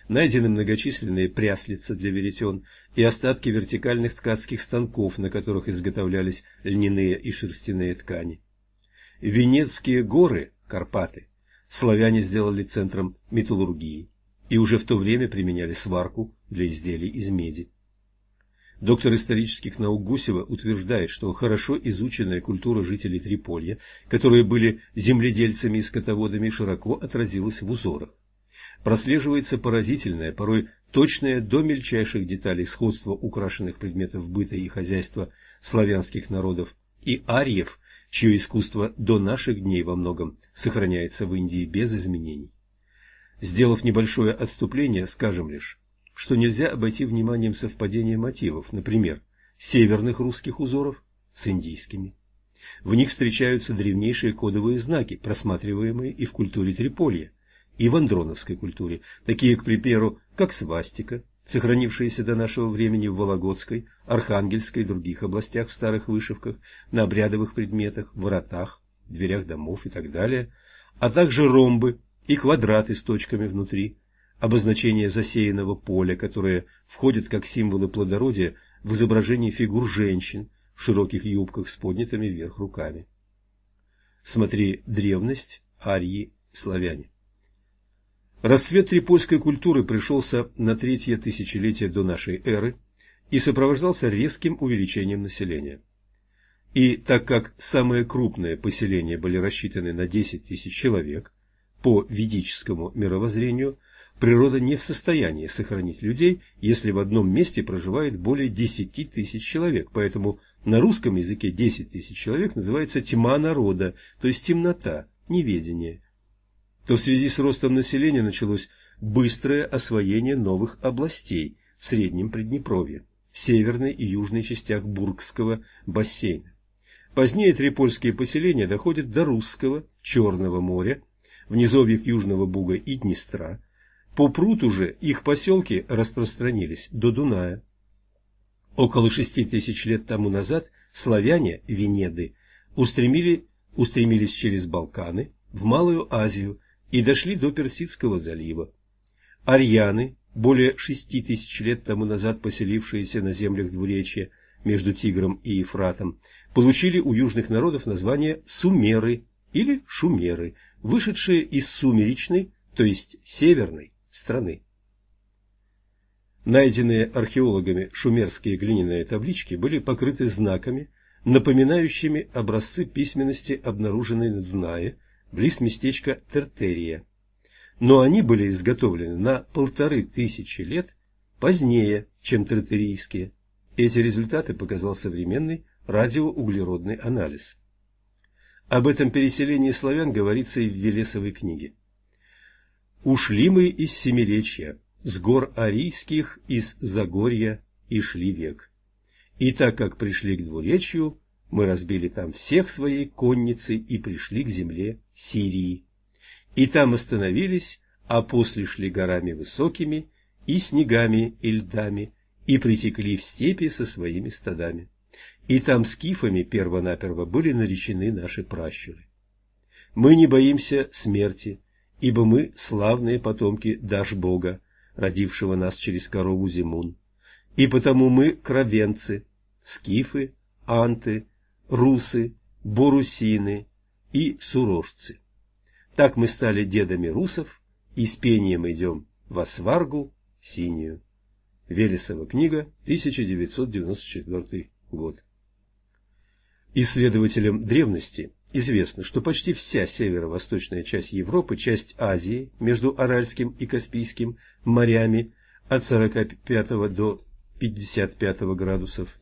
Найдены многочисленные пряслица для веретен и остатки вертикальных ткацких станков, на которых изготовлялись льняные и шерстяные ткани. Венецкие горы, Карпаты, славяне сделали центром металлургии и уже в то время применяли сварку для изделий из меди. Доктор исторических наук Гусева утверждает, что хорошо изученная культура жителей Триполья, которые были земледельцами и скотоводами, широко отразилась в узорах. Прослеживается поразительное, порой точное до мельчайших деталей сходство украшенных предметов быта и хозяйства славянских народов и арьев, чье искусство до наших дней во многом сохраняется в Индии без изменений. Сделав небольшое отступление, скажем лишь, что нельзя обойти вниманием совпадение мотивов, например, северных русских узоров с индийскими. В них встречаются древнейшие кодовые знаки, просматриваемые и в культуре Триполья, и в андроновской культуре, такие, к примеру, как свастика, сохранившиеся до нашего времени в Вологодской, Архангельской и других областях в старых вышивках, на обрядовых предметах, воротах, дверях домов и так далее, а также ромбы и квадраты с точками внутри, обозначение засеянного поля, которые входят как символы плодородия в изображении фигур женщин в широких юбках с поднятыми вверх руками. Смотри «Древность. Арии. Славяне». Расцвет трипольской культуры пришелся на третье тысячелетие до нашей эры и сопровождался резким увеличением населения. И так как самые крупные поселения были рассчитаны на 10 тысяч человек, по ведическому мировоззрению – Природа не в состоянии сохранить людей, если в одном месте проживает более 10 тысяч человек, поэтому на русском языке 10 тысяч человек называется тьма народа, то есть темнота, неведение. То в связи с ростом населения началось быстрое освоение новых областей в Среднем Приднепровье, северной и южной частях Бургского бассейна. Позднее трипольские поселения доходят до Русского, Черного моря, в низовьях Южного Буга и Днестра, по пруту же их поселки распространились до Дуная. Около шести тысяч лет тому назад славяне, Венеды, устремили, устремились через Балканы в Малую Азию и дошли до Персидского залива. Арьяны, более шести тысяч лет тому назад поселившиеся на землях двуречья между Тигром и Ефратом, получили у южных народов название Сумеры или Шумеры, вышедшие из сумеречной, то есть северной страны. Найденные археологами шумерские глиняные таблички были покрыты знаками, напоминающими образцы письменности, обнаруженной на Дунае, близ местечка Тертерия. Но они были изготовлены на полторы тысячи лет позднее, чем тертерийские. Эти результаты показал современный радиоуглеродный анализ. Об этом переселении славян говорится и в Велесовой книге. «Ушли мы из Семиречья, с гор Арийских, из Загорья, и шли век. И так как пришли к двуречью, мы разбили там всех своей конницей и пришли к земле Сирии. И там остановились, а после шли горами высокими и снегами и льдами, и притекли в степи со своими стадами. И там скифами первонаперво были наречены наши пращуры. Мы не боимся смерти, ибо мы славные потомки Даш Бога, родившего нас через корову Зимун. И потому мы кровенцы, скифы, анты, русы, бурусины и сурожцы. Так мы стали дедами русов и с пением идем в Асваргу синюю. Велесова книга, 1994 год. Исследователям древности известно, что почти вся северо-восточная часть Европы, часть Азии между Аральским и Каспийским морями от 45 до 55 градусов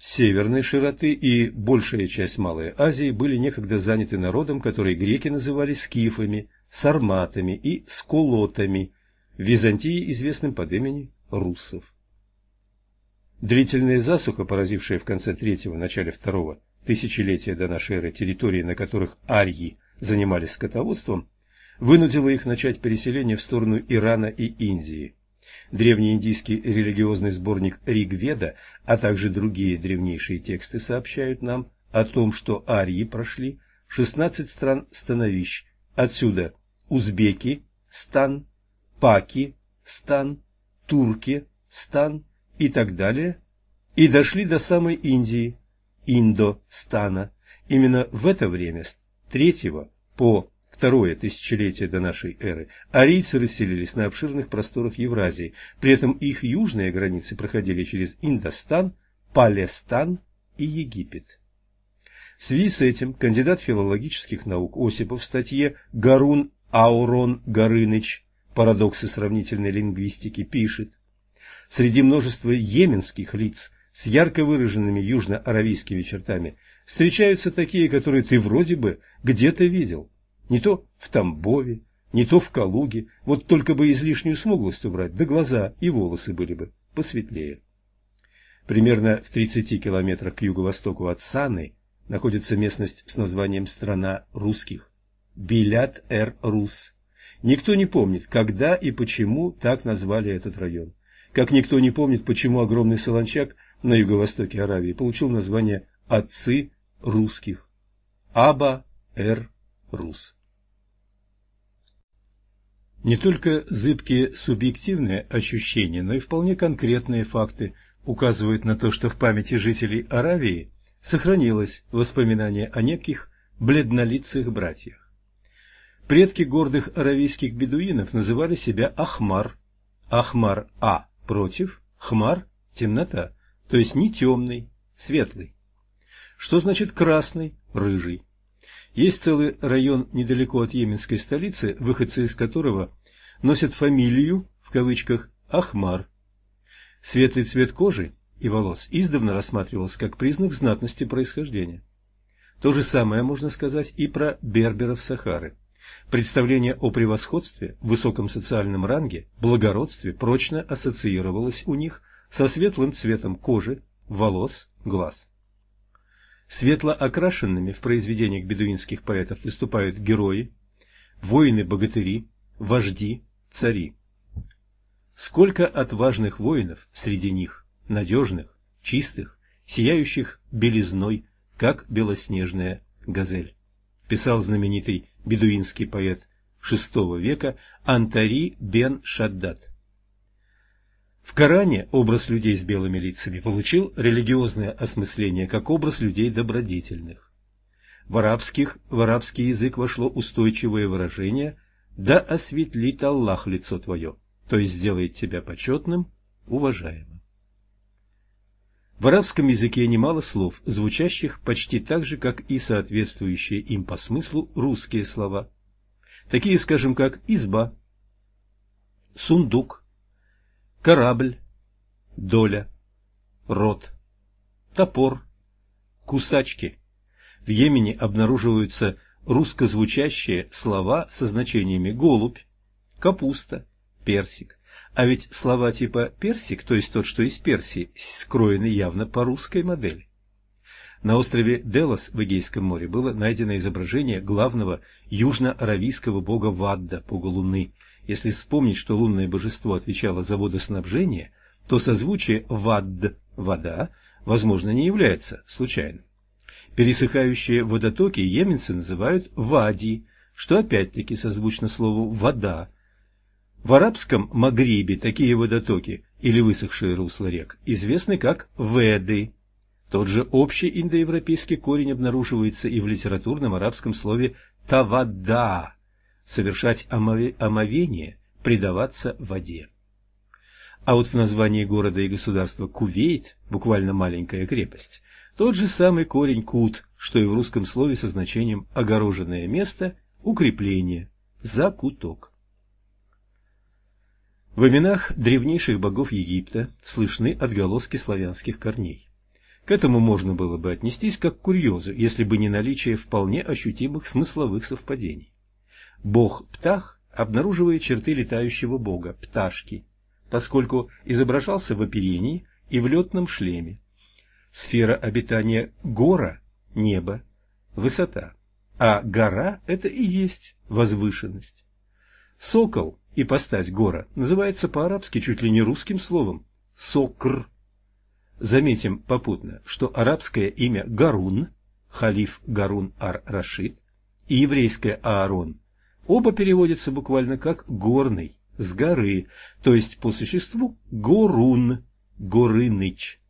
северной широты и большая часть Малой Азии были некогда заняты народом, который греки называли скифами, сарматами и сколотами, в Византии известным под именем руссов. Длительная засуха, поразившая в конце третьего, начале второго тысячелетия до нашей эры территории, на которых арьи занимались скотоводством, вынудила их начать переселение в сторону Ирана и Индии. Древний индийский религиозный сборник Ригведа, а также другие древнейшие тексты сообщают нам о том, что арии прошли. 16 стран становищ, отсюда узбеки, стан, паки, стан, турки, стан и так далее, и дошли до самой Индии, Индостана. Именно в это время, с третьего по второе тысячелетие до нашей эры, арийцы расселились на обширных просторах Евразии, при этом их южные границы проходили через Индостан, Палестан и Египет. В связи с этим кандидат филологических наук Осипов в статье «Гарун Аурон Горыныч. Парадоксы сравнительной лингвистики» пишет, Среди множества йеменских лиц с ярко выраженными южно-аравийскими чертами встречаются такие, которые ты вроде бы где-то видел. Не то в Тамбове, не то в Калуге, вот только бы излишнюю смуглость убрать, да глаза и волосы были бы посветлее. Примерно в 30 километрах к юго-востоку от Саны находится местность с названием «Страна русских» – Билят-эр-Рус. Никто не помнит, когда и почему так назвали этот район как никто не помнит, почему огромный солончак на юго-востоке Аравии получил название «Отцы русских» – Аба-Эр Рус. Не только зыбкие субъективные ощущения, но и вполне конкретные факты указывают на то, что в памяти жителей Аравии сохранилось воспоминание о неких бледнолицых братьях. Предки гордых аравийских бедуинов называли себя Ахмар, Ахмар-А, Против хмар – темнота, то есть не темный, светлый. Что значит красный, рыжий? Есть целый район недалеко от йеменской столицы, выходцы из которого носят фамилию, в кавычках, Ахмар. Светлый цвет кожи и волос издавна рассматривался как признак знатности происхождения. То же самое можно сказать и про берберов Сахары. Представление о превосходстве, высоком социальном ранге, благородстве прочно ассоциировалось у них со светлым цветом кожи, волос, глаз. Светло окрашенными в произведениях бедуинских поэтов выступают герои, воины-богатыри, вожди, цари. Сколько отважных воинов среди них, надежных, чистых, сияющих белизной, как белоснежная газель, писал знаменитый бедуинский поэт VI века Антари бен Шаддат. В Коране образ людей с белыми лицами получил религиозное осмысление как образ людей добродетельных. В, арабских, в арабский язык вошло устойчивое выражение «Да осветлит Аллах лицо твое», то есть сделает тебя почетным, уважаемым. В арабском языке немало слов, звучащих почти так же, как и соответствующие им по смыслу русские слова. Такие, скажем, как изба, сундук, корабль, доля, рот, топор, кусачки. В Йемене обнаруживаются русскозвучащие слова со значениями голубь, капуста, персик. А ведь слова типа персик, то есть тот, что из Персии, скроены явно по русской модели. На острове Делос в Эгейском море было найдено изображение главного южно-аравийского бога Вадда, бога Луны. Если вспомнить, что лунное божество отвечало за водоснабжение, то созвучие «вадд» – «вода» возможно не является случайным. Пересыхающие водотоки йеменцы называют «вади», что опять-таки созвучно слову «вода». В арабском Магрибе такие водотоки или высохшие русла рек известны как «веды». Тот же общий индоевропейский корень обнаруживается и в литературном арабском слове «тавадда» – совершать омовение, предаваться воде. А вот в названии города и государства Кувейт, буквально маленькая крепость, тот же самый корень кут, что и в русском слове со значением огороженное место, укрепление, закуток. В именах древнейших богов Египта слышны отголоски славянских корней. К этому можно было бы отнестись как к курьезу, если бы не наличие вполне ощутимых смысловых совпадений. Бог Птах обнаруживает черты летающего бога, пташки, поскольку изображался в оперении и в летном шлеме. Сфера обитания гора – небо, высота, а гора – это и есть возвышенность. Сокол, и ипостась гора, называется по-арабски чуть ли не русским словом – сокр. Заметим попутно, что арабское имя Гарун, халиф Гарун ар-Рашид, и еврейское Аарон оба переводятся буквально как «горный», с горы, то есть по существу Горун, Горыныч.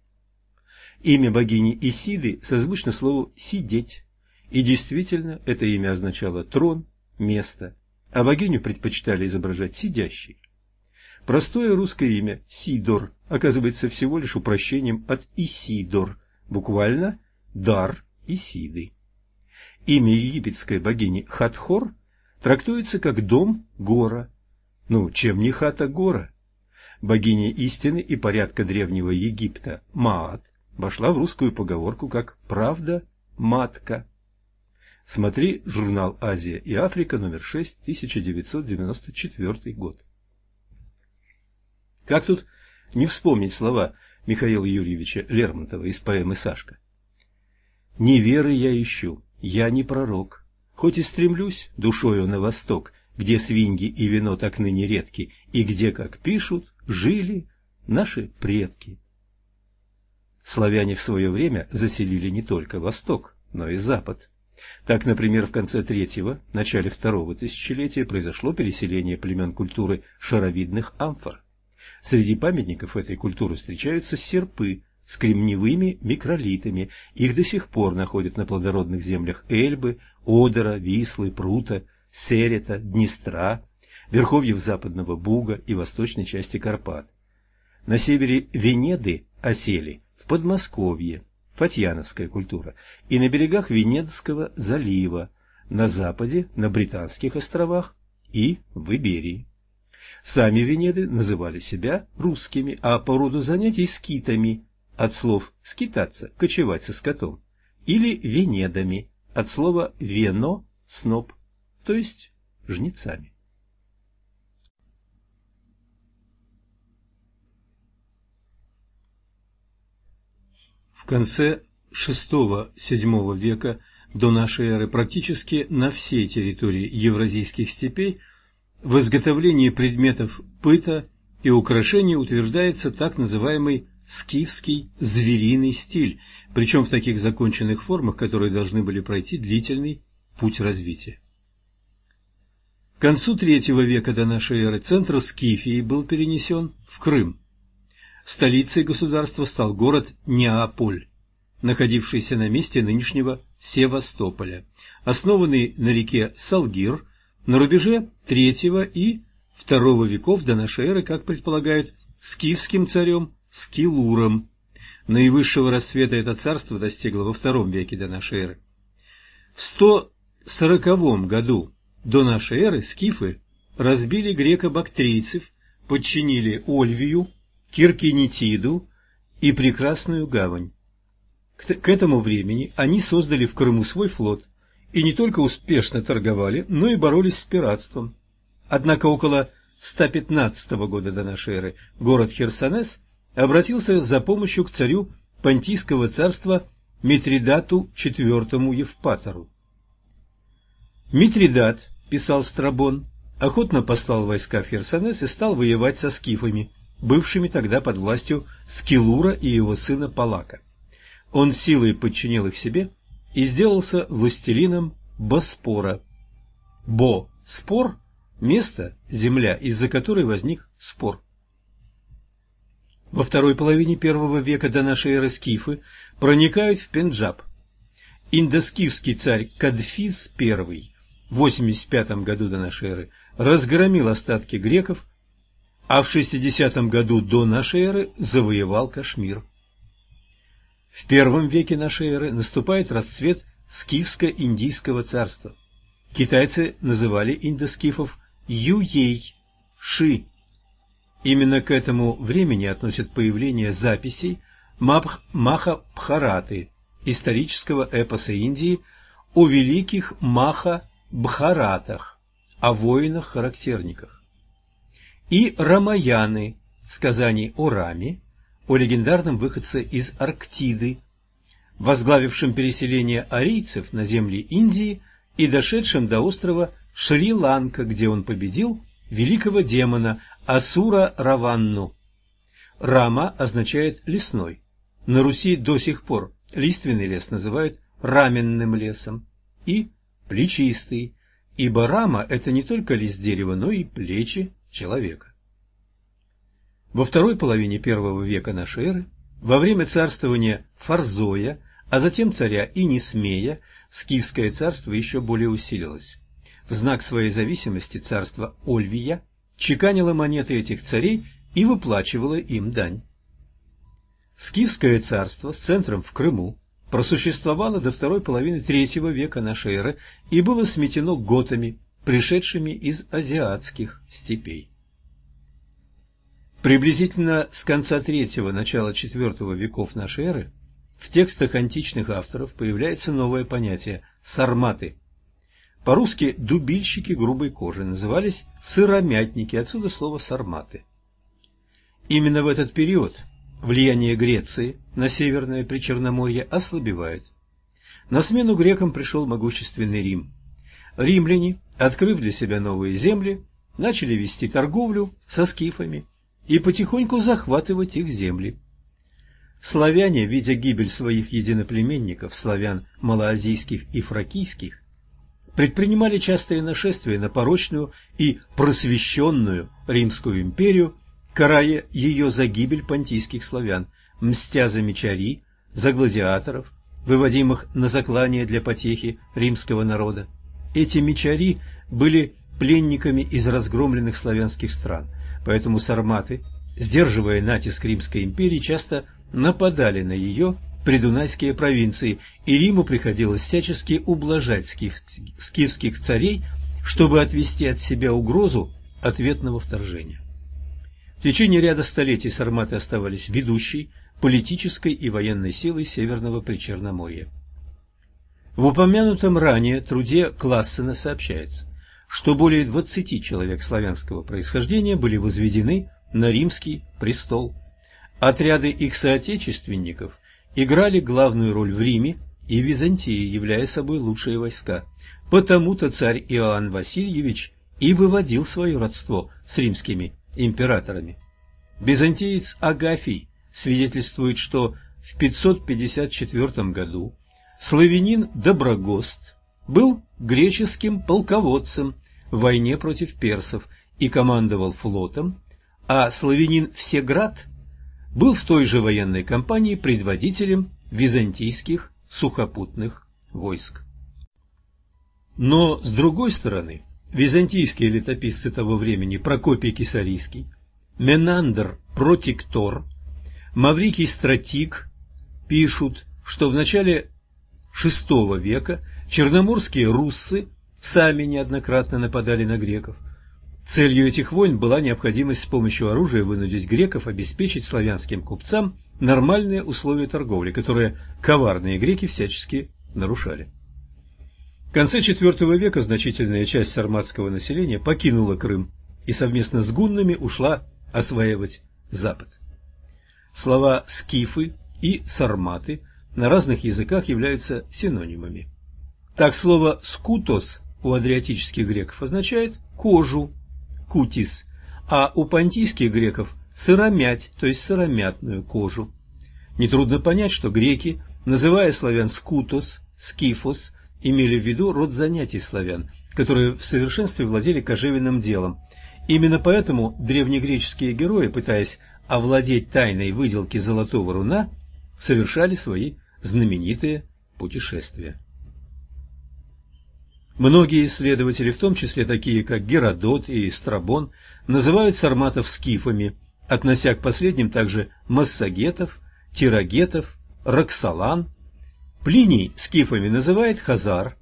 Имя богини Исиды созвучно слову «сидеть», и действительно это имя означало трон, место, а богиню предпочитали изображать сидящей. Простое русское имя Сидор оказывается всего лишь упрощением от Исидор, буквально «дар Исиды». Имя египетской богини Хатхор трактуется как «дом гора», ну, чем не хата гора? Богиня истины и порядка древнего Египта Маат вошла в русскую поговорку как «правда матка». Смотри журнал «Азия и Африка», номер 6, 1994 год. Как тут не вспомнить слова Михаила Юрьевича Лермонтова из поэмы «Сашка»? «Не веры я ищу, я не пророк, хоть и стремлюсь душою на восток, где свиньи и вино так ныне редки, и где, как пишут, жили наши предки. Славяне в свое время заселили не только Восток, но и Запад. Так, например, в конце третьего, начале второго тысячелетия произошло переселение племен культуры шаровидных амфор. Среди памятников этой культуры встречаются серпы с кремниевыми микролитами. Их до сих пор находят на плодородных землях Эльбы, Одера, Вислы, Прута, Серета, Днестра, верховьев западного Буга и восточной части Карпат. На севере Венеды осели в Подмосковье, фатьяновская культура, и на берегах Венедского залива, на западе, на Британских островах и в Иберии. Сами Венеды называли себя русскими, а по роду занятий скитами, от слов «скитаться», «кочевать со скотом», или венедами, от слова «вено» – «сноп» то есть жнецами. В конце VI-VII века до нашей эры практически на всей территории евразийских степей в изготовлении предметов пыта и украшений утверждается так называемый скифский звериный стиль, причем в таких законченных формах, которые должны были пройти длительный путь развития. К концу третьего века до нашей эры центр Скифии был перенесен в Крым. Столицей государства стал город Неаполь, находившийся на месте нынешнего Севастополя. основанный на реке Салгир на рубеже III и II веков до нашей эры, как предполагают, скифским царем Скилуром. Наивысшего расцвета это царство достигло во II веке до нашей эры. В 140 году до нашей эры скифы разбили греко-бактрийцев, подчинили Ольвию, Киркинетиду и Прекрасную гавань. К, к этому времени они создали в Крыму свой флот и не только успешно торговали, но и боролись с пиратством. Однако около 115 года до нашей эры город Херсонес обратился за помощью к царю Понтийского царства Митридату IV Евпатору. Митридат, писал Страбон, охотно послал войска в Херсонес и стал воевать со скифами, бывшими тогда под властью Скилура и его сына Палака. Он силой подчинил их себе и сделался властелином Боспора. Бо – спор, место – земля, из-за которой возник спор. Во второй половине первого века до нашей эры скифы проникают в Пенджаб. Индоскифский царь Кадфиз I в 85 году до нашей эры разгромил остатки греков, а в 60 году до нашей эры завоевал Кашмир. В первом веке нашей эры наступает расцвет скифско-индийского царства. Китайцы называли индоскифов Юей, Ши. Именно к этому времени относят появление записей Махабхараты, исторического эпоса Индии о великих Маха-Бхаратах, о воинах-характерниках. И Рамаяны, сказаний о Раме, о легендарном выходце из Арктиды, возглавившем переселение арийцев на земли Индии и дошедшем до острова Шри-Ланка, где он победил великого демона Асура Раванну. Рама означает «лесной». На Руси до сих пор лиственный лес называют раменным лесом и плечистый, ибо рама – это не только лист дерева, но и плечи человека. Во второй половине первого века нашей эры, во время царствования Фарзоя, а затем царя Инисмея, скифское царство еще более усилилось. В знак своей зависимости царство Ольвия чеканило монеты этих царей и выплачивало им дань. Скифское царство с центром в Крыму просуществовало до второй половины третьего века нашей эры и было сметено готами, пришедшими из азиатских степей. Приблизительно с конца третьего, начала четвертого веков нашей эры в текстах античных авторов появляется новое понятие – сарматы. По-русски дубильщики грубой кожи назывались сыромятники, отсюда слово сарматы. Именно в этот период влияние Греции на Северное Причерноморье ослабевает. На смену грекам пришел могущественный Рим. Римляне, открыв для себя новые земли, начали вести торговлю со скифами и потихоньку захватывать их земли. Славяне, видя гибель своих единоплеменников, славян малоазийских и фракийских, предпринимали частые нашествия на порочную и просвещенную Римскую империю, карая ее за гибель понтийских славян, мстя за мечари, за гладиаторов, выводимых на заклание для потехи римского народа. Эти мечари были пленниками из разгромленных славянских стран – Поэтому сарматы, сдерживая натиск Римской империи, часто нападали на ее придунайские провинции, и Риму приходилось всячески ублажать скиф, скифских царей, чтобы отвести от себя угрозу ответного вторжения. В течение ряда столетий сарматы оставались ведущей политической и военной силой Северного Причерноморья. В упомянутом ранее труде Классена сообщается, что более 20 человек славянского происхождения были возведены на римский престол. Отряды их соотечественников играли главную роль в Риме и Византии, являя собой лучшие войска. Потому-то царь Иоанн Васильевич и выводил свое родство с римскими императорами. Византиец Агафий свидетельствует, что в 554 году славянин Доброгост был греческим полководцем в войне против персов и командовал флотом, а славянин Всеград был в той же военной кампании предводителем византийских сухопутных войск. Но, с другой стороны, византийские летописцы того времени Прокопий Кисарийский, Менандр Протиктор, Маврикий Стратик пишут, что в начале VI века черноморские руссы сами неоднократно нападали на греков. Целью этих войн была необходимость с помощью оружия вынудить греков обеспечить славянским купцам нормальные условия торговли, которые коварные греки всячески нарушали. В конце IV века значительная часть сарматского населения покинула Крым и совместно с гуннами ушла осваивать Запад. Слова «скифы» и «сарматы» на разных языках являются синонимами. Так слово «скутос» у адриатических греков означает «кожу», «кутис», а у понтийских греков сыромять, то есть сыромятную кожу. Нетрудно понять, что греки, называя славян скутос, скифос, имели в виду род занятий славян, которые в совершенстве владели кожевенным делом. Именно поэтому древнегреческие герои, пытаясь овладеть тайной выделки золотого руна, совершали свои знаменитые путешествия. Многие исследователи, в том числе такие как Геродот и Страбон, называют сарматов скифами, относя к последним также массагетов, тирагетов, роксолан. Плиний скифами называет хазар.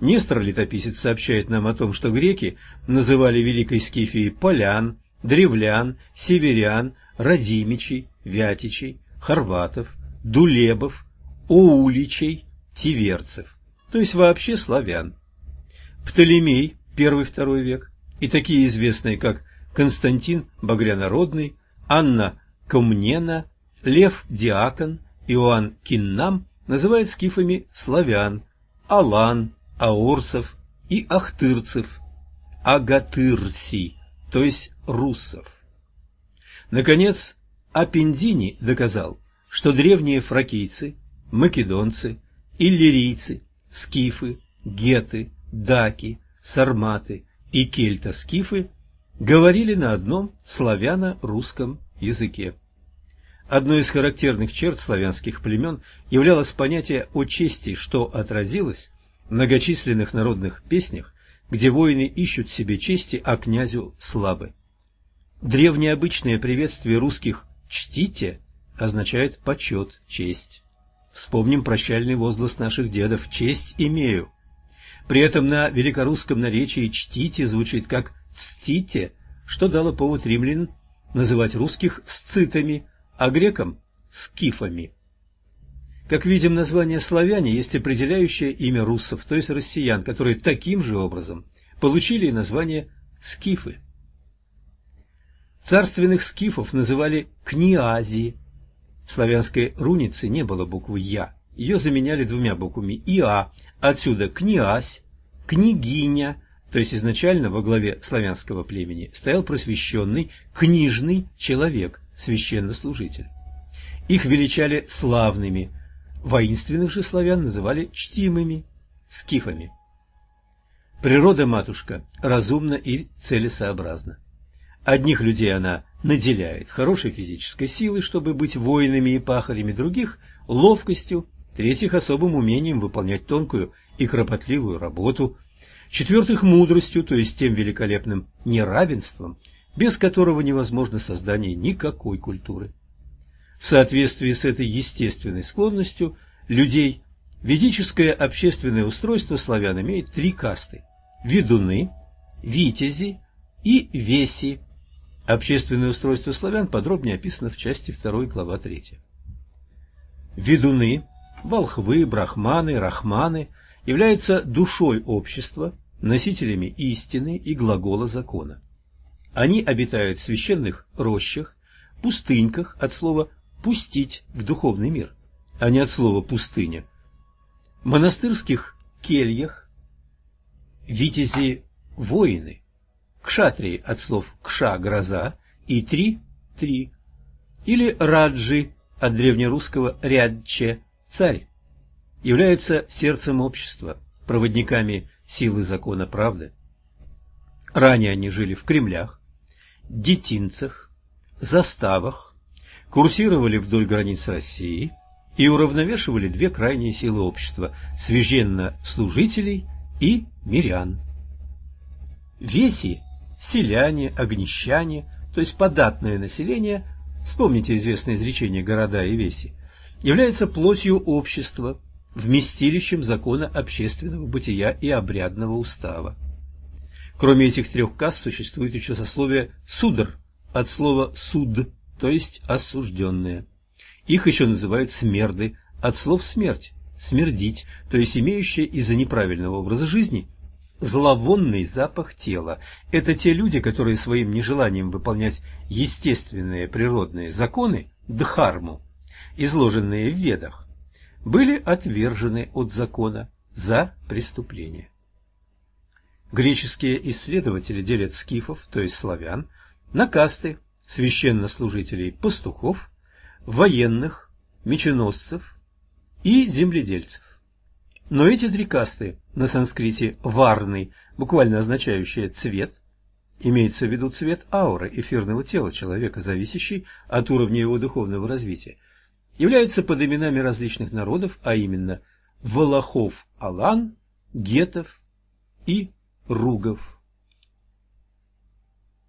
Нестор летописец сообщает нам о том, что греки называли Великой Скифией полян, древлян, северян, радимичей, вятичей, хорватов, дулебов, оуличей, тиверцев, то есть вообще славян. Птолемей, I-II век, и такие известные, как Константин Багрянародный, Анна Комнена, Лев Диакон, Иоанн Киннам называют скифами славян, алан, аорсов и ахтырцев, агатырси, то есть руссов. Наконец, Апендини доказал, что древние фракийцы, македонцы, иллирийцы, скифы, геты, даки, сарматы и кельтоскифы говорили на одном славяно-русском языке. Одной из характерных черт славянских племен являлось понятие о чести, что отразилось в многочисленных народных песнях, где воины ищут себе чести, а князю слабы. Древнее обычное приветствие русских «чтите» означает почет, честь. Вспомним прощальный возглас наших дедов «честь имею». При этом на великорусском наречии «чтите» звучит как «цтите», что дало повод римлян называть русских сцитами, а грекам – скифами. Как видим, название славяне есть определяющее имя руссов, то есть россиян, которые таким же образом получили и название скифы. Царственных скифов называли книази. В славянской рунице не было буквы «я», ее заменяли двумя буквами «иа», отсюда книась, княгиня, то есть изначально во главе славянского племени стоял просвещенный, книжный человек, священнослужитель. Их величали славными, воинственных же славян называли чтимыми, скифами. Природа-матушка разумна и целесообразна. Одних людей она наделяет хорошей физической силой, чтобы быть воинами и пахарями, других – ловкостью, третьих – особым умением выполнять тонкую и кропотливую работу, четвертых – мудростью, то есть тем великолепным неравенством, без которого невозможно создание никакой культуры. В соответствии с этой естественной склонностью людей ведическое общественное устройство славян имеет три касты – ведуны, витязи и веси. Общественное устройство славян подробнее описано в части 2 глава 3. Ведуны, волхвы, брахманы, рахманы являются душой общества, носителями истины и глагола закона. Они обитают в священных рощах, пустыньках от слова «пустить» в духовный мир, а не от слова «пустыня», монастырских кельях, витязи-воины, кшатрии от слов «кша» – гроза и «три» – «три», или раджи от древнерусского «рядче» – царь, являются сердцем общества, проводниками силы закона правды. Ранее они жили в Кремлях, детинцах, заставах, курсировали вдоль границ России и уравновешивали две крайние силы общества – священнослужителей и мирян. Веси – селяне, огнещане, то есть податное население, вспомните известное изречение «города и веси», является плотью общества, вместилищем закона общественного бытия и обрядного устава. Кроме этих трех каст существует еще сословие «судр» от слова «суд», то есть «осужденные». Их еще называют «смерды» от слов «смерть», «смердить», то есть имеющие из-за неправильного образа жизни зловонный запах тела. Это те люди, которые своим нежеланием выполнять естественные природные законы, дхарму, изложенные в Ведах, были отвержены от закона за преступление. Греческие исследователи делят скифов, то есть славян, на касты священнослужителей, пастухов, военных, меченосцев и земледельцев. Но эти три касты на санскрите «варный», буквально означающие «цвет», имеется в виду цвет ауры эфирного тела человека, зависящий от уровня его духовного развития, являются под именами различных народов, а именно Волохов-Алан, Гетов и Ругов.